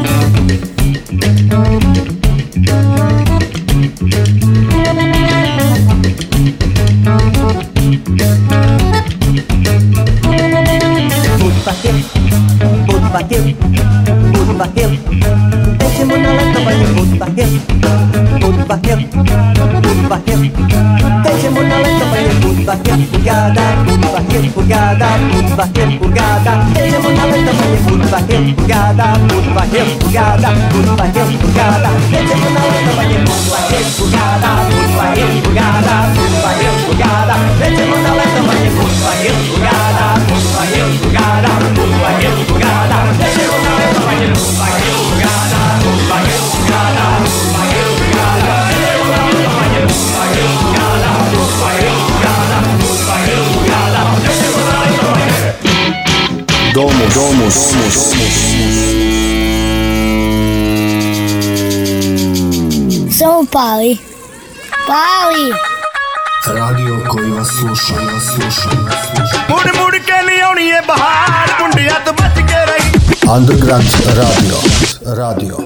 expurgada, culpa es expurgada, leche con arena bañe, culpa es expurgada, culpa es expurgada, culpa es expurgada, leche con arena bañe, culpa es expurgada, culpa es expurgada, culpa es expurgada, leche con arena bañe, culpa es expurgada, culpa es expurgada, culpa es expurgada, leche con arena bañe, culpa es expurgada, culpa es expurgada, culpa es expurgada, leche con arena bañe. Domus, domus, domus, domus. pali. Pali! Radio koji vas sluša, vas sluša, vas sluša. Muड़ मुड़ के नहीं आनी है बाहर मुंडिया तो बच Underground Radio. Radio.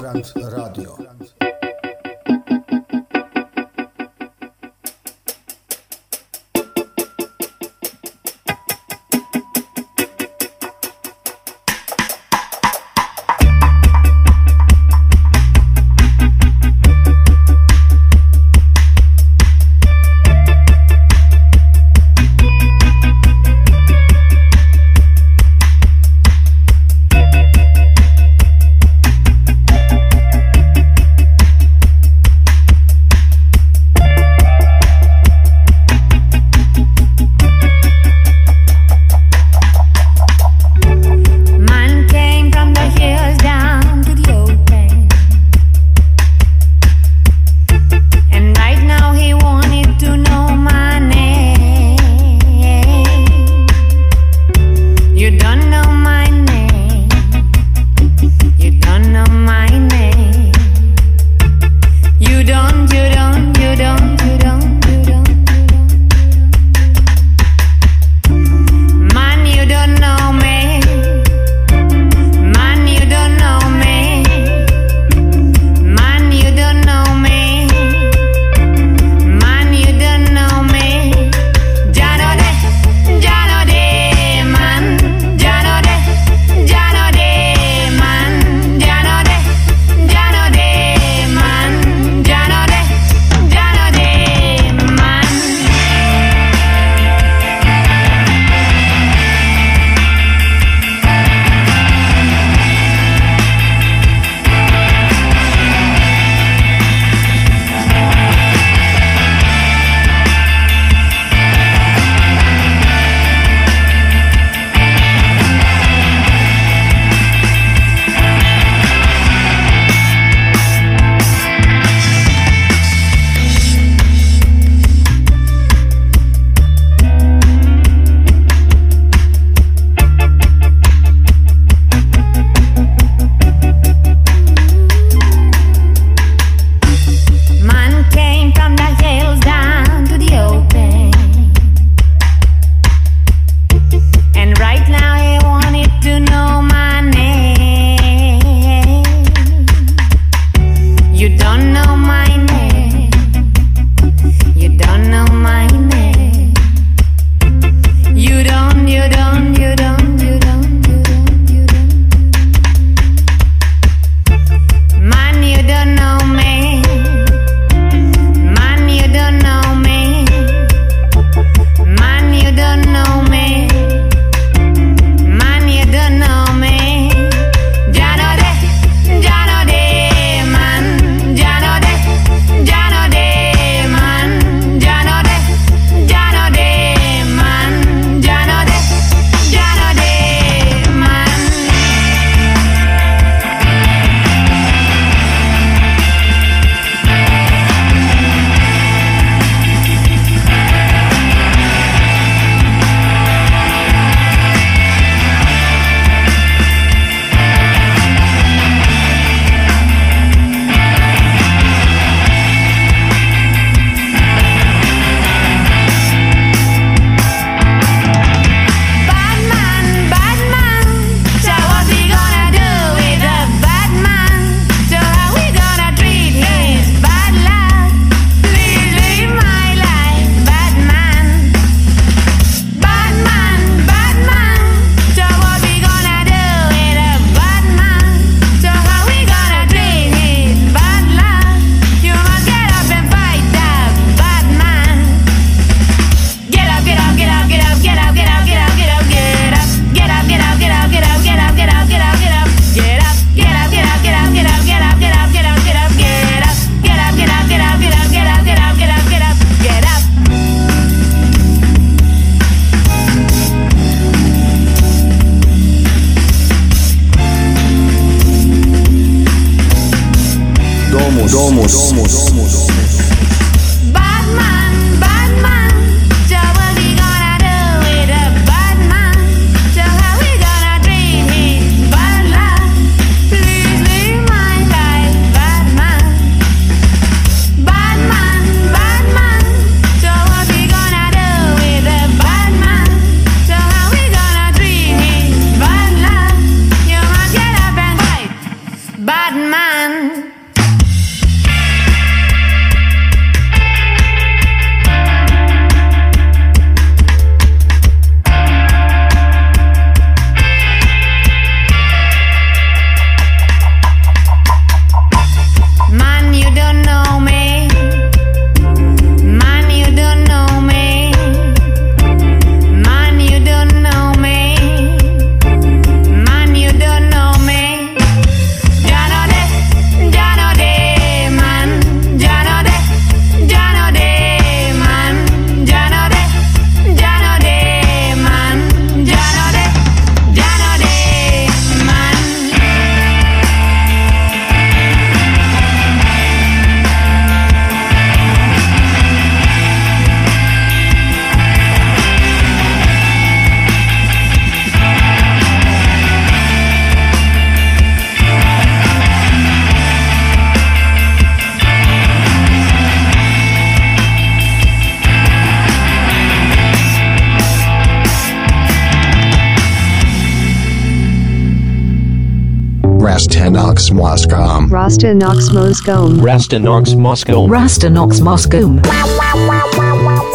Rastanox Moscom. Rastanox Moscow. Rastanox Moscom.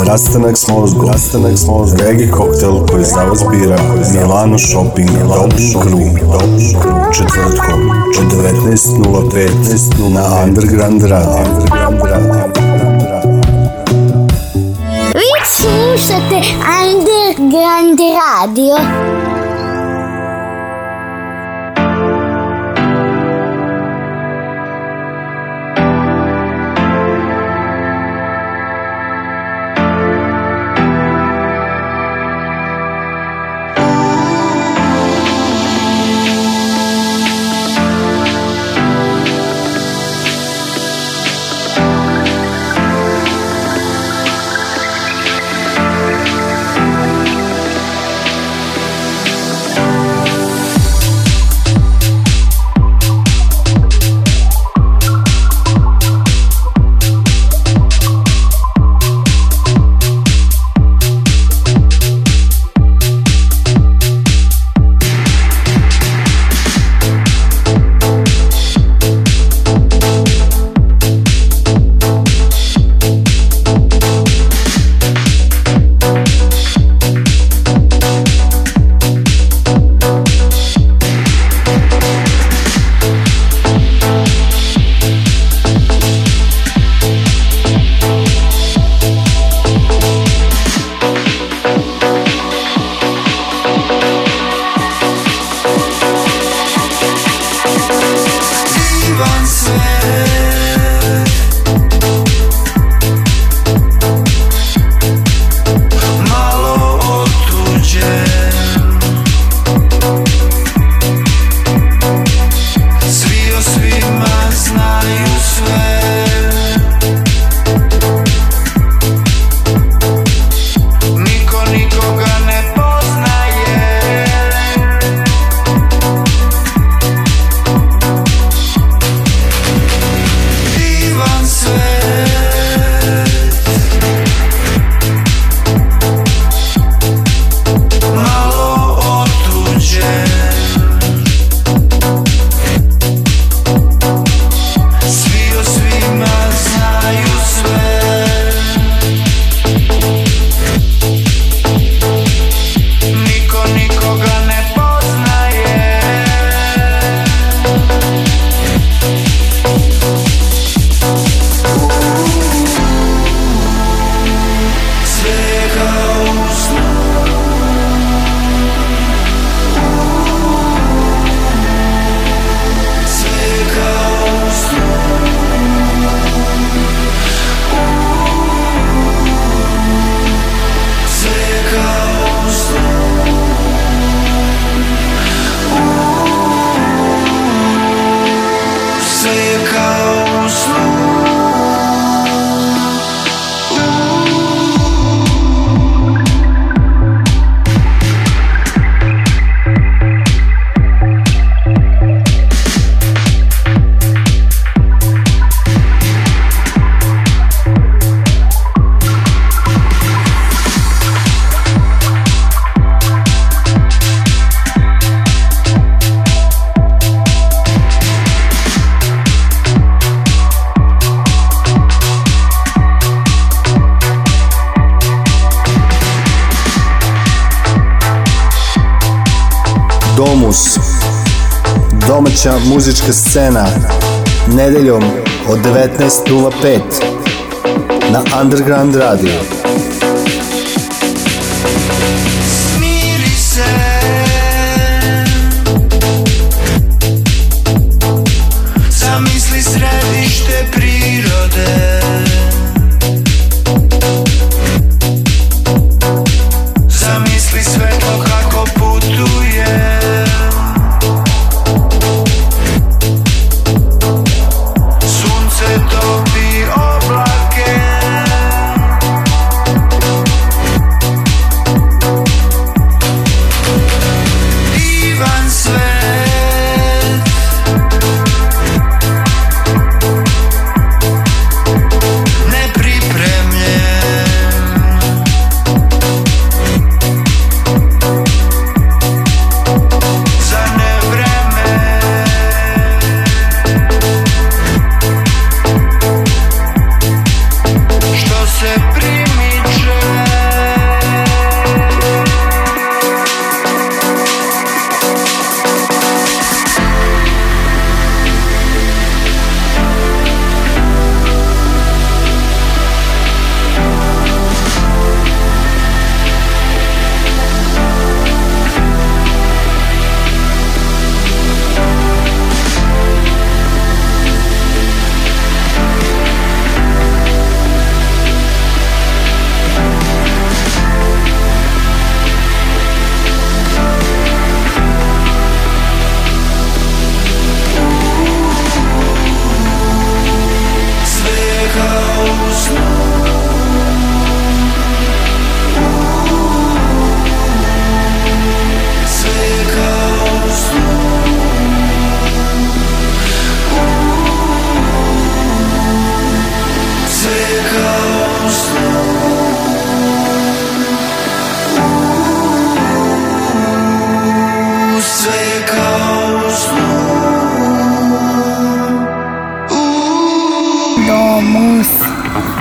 Rastanak s mozgom, Rastanak s mozgom, Regi koktel koji za vas bira, Milano Shopping, Dobrin Crew, Dobrin Crew, četvrtkom, 19.05 na Underground Radio. Underground Radio. Vi slušate Underground Radio. Muzička scena, nedeljom od 19.05 na Underground Radio.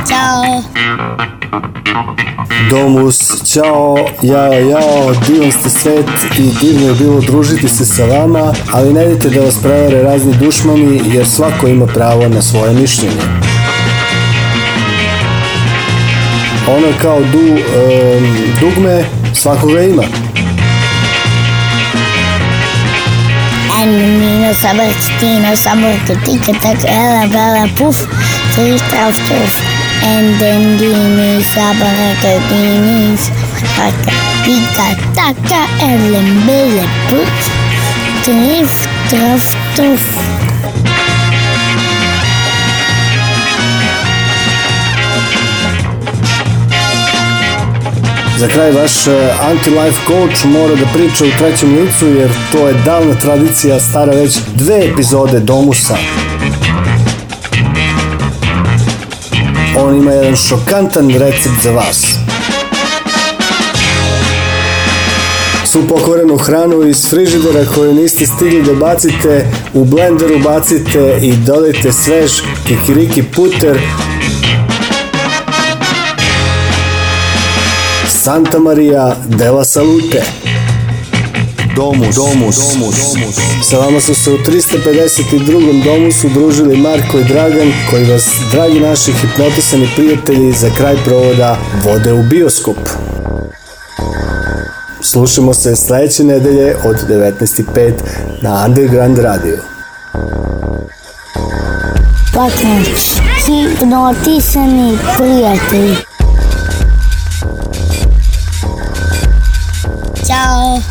Ćao. Domus, ćao, jao, jao, divan ste svet i divno je bilo družiti se sa vama, ali ne idete da vas prevare razni dušmani jer svako ima pravo na svoje mišljenje. Ono kao du, em, dugme, svakoga ima. En mino sabertino sabertika tak ela bela puf. Three straf tuf. En den dini saberkadini saberka pika taka ellen bele puf. Trif traf tuf. Za kraj vaš e, anti-life coach mora da priča u trećem licu jer to je davna tradicija, stara već dve epizode Domusa. On ima jedan šokantan recept za vas. Svu pokvarenu hranu iz frižidera koju niste stigli da bacite, u blenderu bacite i dodajte svež kikiriki puter Santa Maria della Salute. Domus, domus, domus, domus. Sa vama su se u 352. domusu družili Marko i Dragan, koji vas, dragi naši hipnotisani prijatelji, za kraj provoda vode u bioskop. Slušamo se sledeće nedelje od 19.05 na Underground Radio. Pakne, hipnotisani prijatelji. Ćao.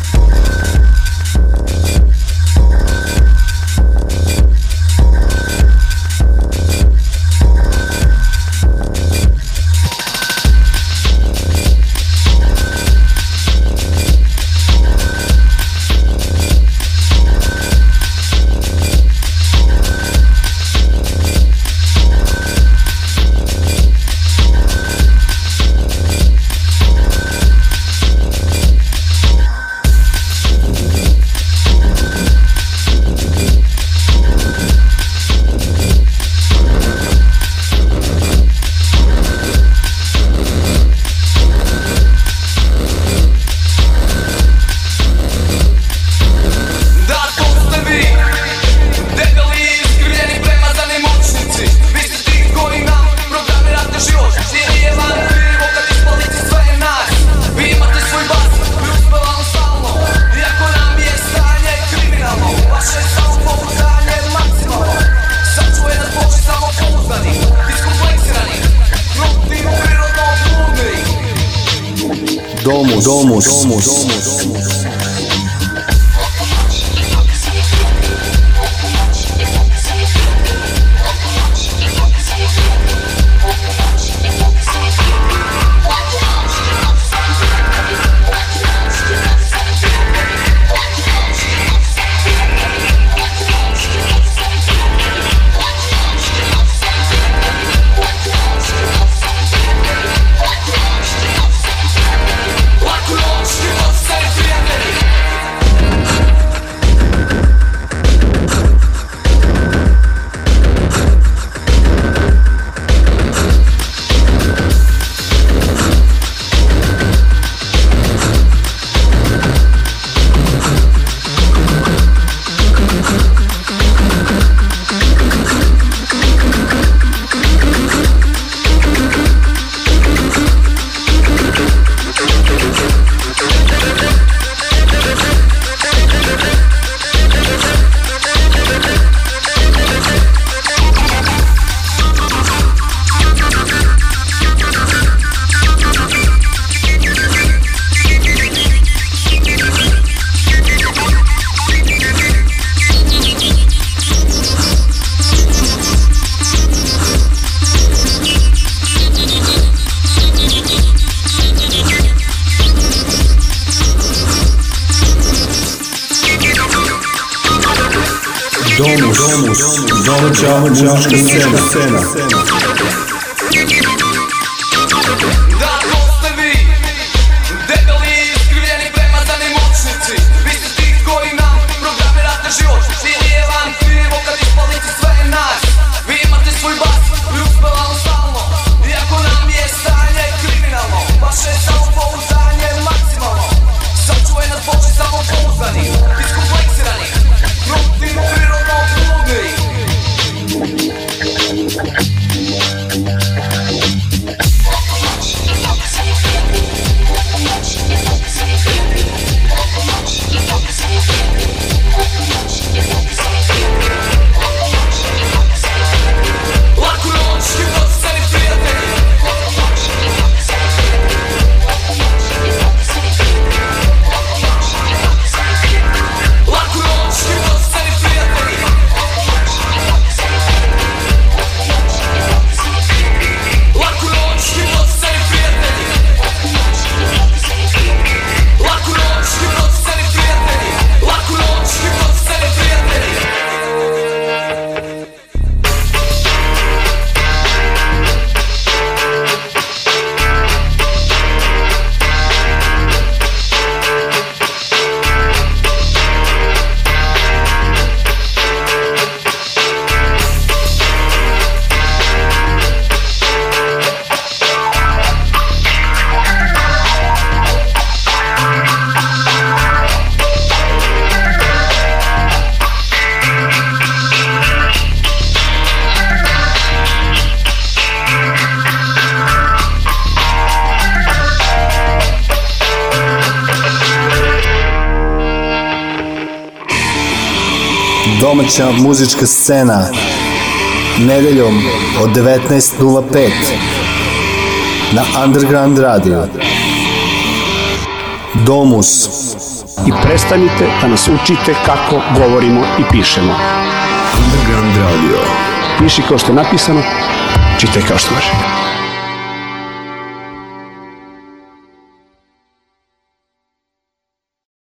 Domaća muzička scena nedeljom od 19.05 na Underground Radio. Domus. I prestanite da nas učite kako govorimo i pišemo. Underground Radio. Piši kao što je napisano, čitaj kao što može.